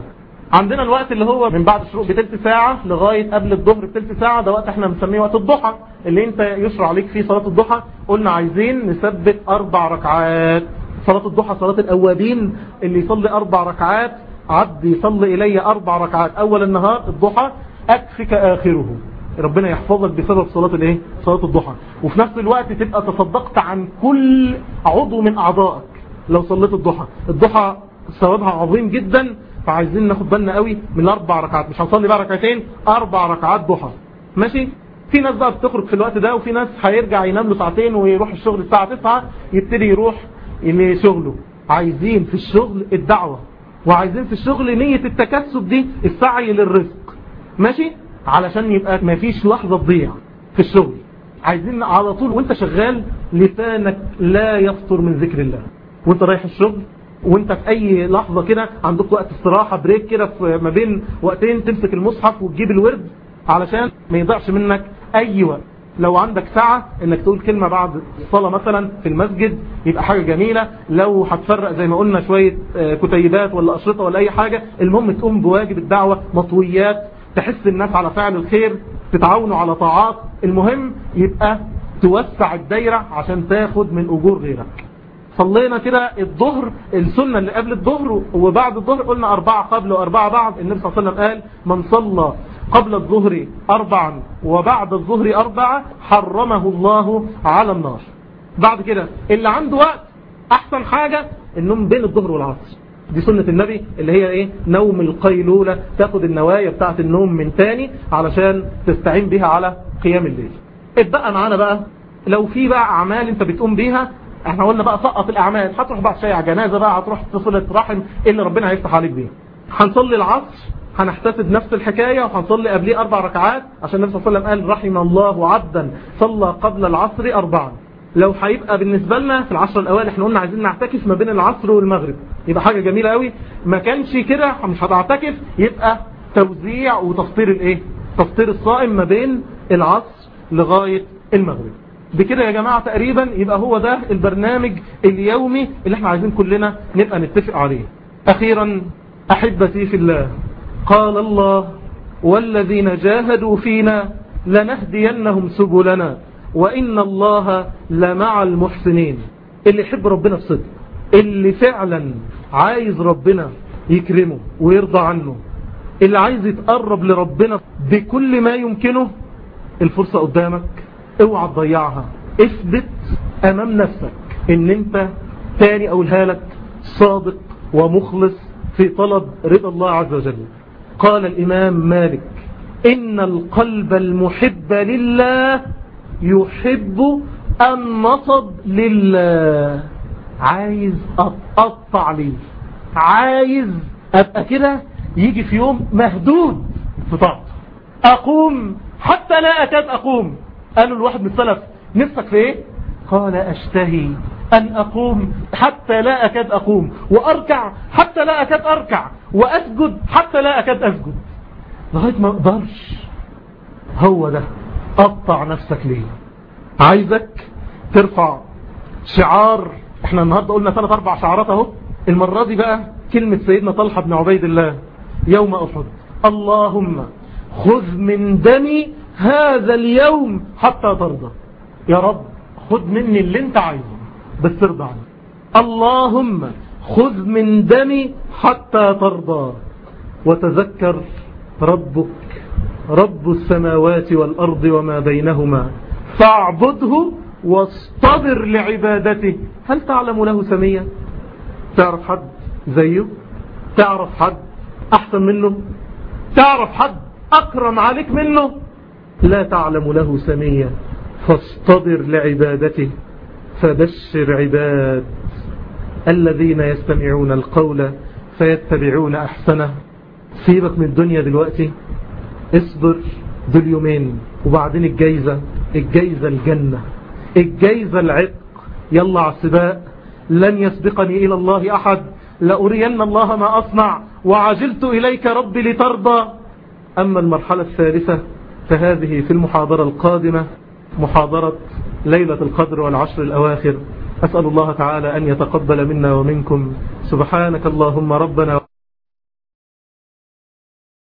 عندنا الوقت اللي هو من بعد الشروق بتلت ساعة لغاية قبل الظهر بتلت ساعة. ده وقت إحنا بنسميه وقت الضحى. اللي انت يشرع عليك فيه صلاة الضحى قلنا عايزين نثبت أربع ركعات. صلاة الضحى صلاة الأوابين اللي يصلي أربع ركعات. عبد يصلي إلي أربع ركعات. أول النهار الضحى أكفك آخره. ربنا يحفظك بسبب صلاة الايه؟ صلاة الضحى. وفي نفس الوقت تبقى تصدقت عن كل عضو من أعضائك لو صليت الضحى. الضحى ثوابها عظيم جدا. فعايزين ناخد بالنا قوي من الاربع ركعات. مش هنصلي بقى ركعتين أربع ركعات ضحى. ماشي؟ في ناس بقى بتخرج في الوقت ده وفي ناس هيرجع ينام له ساعتين ويروح الشغل الساعة 9 يبتدي يروح لشغله عايزين في الشغل الدعوة وعايزين في الشغل نية التكسب دي السعي للرزق. ماشي؟ علشان يبقى ما فيش لحظة تضيع في الشغل. عايزين على طول وأنت شغال لسانك لا يفطر من ذكر الله. وأنت رايح الشغل وانت في اي لحظة كده عندك وقت استراحة بريك كده في ما بين وقتين تمسك المصحف وتجيب الورد علشان ما يضيعش منك اي وقت. لو عندك ساعة انك تقول كلمة بعد الصلاة مثلا في المسجد يبقى حاجة جميلة. لو هتفرق زي ما قلنا شوية كتيبات ولا أشرطة ولا أي حاجة المهم تقوم بواجب الدعوة مطويات تحس الناس على فعل الخير تتعاونوا على طاعات. المهم يبقى توسع الدايرة عشان تاخد من أجور غيرك. صلينا كده الظهر السنة اللي قبل الظهر وبعد الظهر قلنا أربعة قبل وأربعة بعد. النبي صلى الله عليه وسلم قال من صلى قبل الظهر أربعا وبعد الظهر أربعة حرمه الله على النار. بعد كده اللي عنده وقت أحسن حاجة النوم بين الظهر والعصر. دي سنة النبي اللي هي إيه؟ نوم القيلولة تاخد النوايا بتاعت النوم من تاني علشان تستعين بها على قيام الليل. اتبقى معانا بقى لو في بقى أعمال أنت بتقوم بيها إحنا قلنا بقى سقط الاعمال هتروح بقى شيع جنازة بقى هتروح تصلة رحم إيه اللي ربنا هيفتح عليك بيها هنصلي العصر هنحتسب نفس الحكاية وهنصلي قبليه أربع ركعات عشان النبي صلى الله عليه وسلم قال رحم الله عبدا صلى قبل العصر أربعا. لو هيبقى بالنسبة لنا في العشر الاوائل إحنا قلنا عايزين نعتكف ما بين العصر والمغرب. يبقى حاجة جميلة قوي. ما كانش كده مش هتعتكف يبقى توزيع وتفطير الايه؟ تفطير الصائم ما بين العصر لغاية المغرب. بكده يا جماعة تقريبا يبقى هو ده البرنامج اليومي اللي إحنا عايزين كلنا نبقى نتفق عليه. أخيرا أحبتي في الله قال الله والذين جاهدوا فينا لنهدينهم سبلنا وإن الله لمع المحسنين. اللي يحب ربنا بصدق اللي فعلا عايز ربنا يكرمه ويرضى عنه اللي عايز يتقرب لربنا بكل ما يمكنه الفرصة قدامك. اوعى تضيعها. اثبت امام نفسك ان انت تاني اقولها لك صادق ومخلص في طلب رضا الله عز وجل. قال الإمام مالك إن القلب المحب لله يحب النصب لله. عايز أتقطع ليه؟ عايز أبقى كده يجي في يوم مهدود في طاعته أقوم حتى لا اكاد أقوم. قالوا الواحد من السلف نفسك في إيه؟ قال أشتهي أن أقوم حتى لا أكاد أقوم وأركع حتى لا أكاد أركع وأسجد حتى لا أكاد أسجد. لغاية ما أقدرش. هو ده. قطع نفسك ليه؟ عايزك ترفع شعار. إحنا النهاردة قلنا ثلاث أربع شعارات أهو. المرة دي بقى كلمة سيدنا طلحة بن عبيد الله يوم أحد. اللهم خذ من دمي هذا اليوم حتى ترضى. يا رب خذ مني اللي انت عايزه بس ترضى عني اللهم خذ من دمي حتى ترضى. وتذكر ربك رب السماوات والأرض وما بينهما. فاعبده واصطبر لعبادته. هل تعلم له سمية؟ تعرف حد زيه؟ تعرف حد أحسن منه؟ تعرف حد أكرم عليك منه؟ لا تعلم له سمية فاصطبر لعبادته فبشر عباد. الذين يستمعون القول فيتبعون أحسنه. سيبك من الدنيا دلوقتي. اصبر دول يومين وبعدين الجايزة الجايزة الجنة الجايزة العتق. يلا السباق. لن يسبقني إلى الله أحد. لأرين الله ما أصنع. وعجلت إليك ربي لترضى. أما المرحلة الثالثة فهذه في المحاضرة القادمة محاضرة ليلة القدر والعشر الأواخر. أسأل الله تعالى أن يتقبل منا ومنكم. سبحانك اللهم ربنا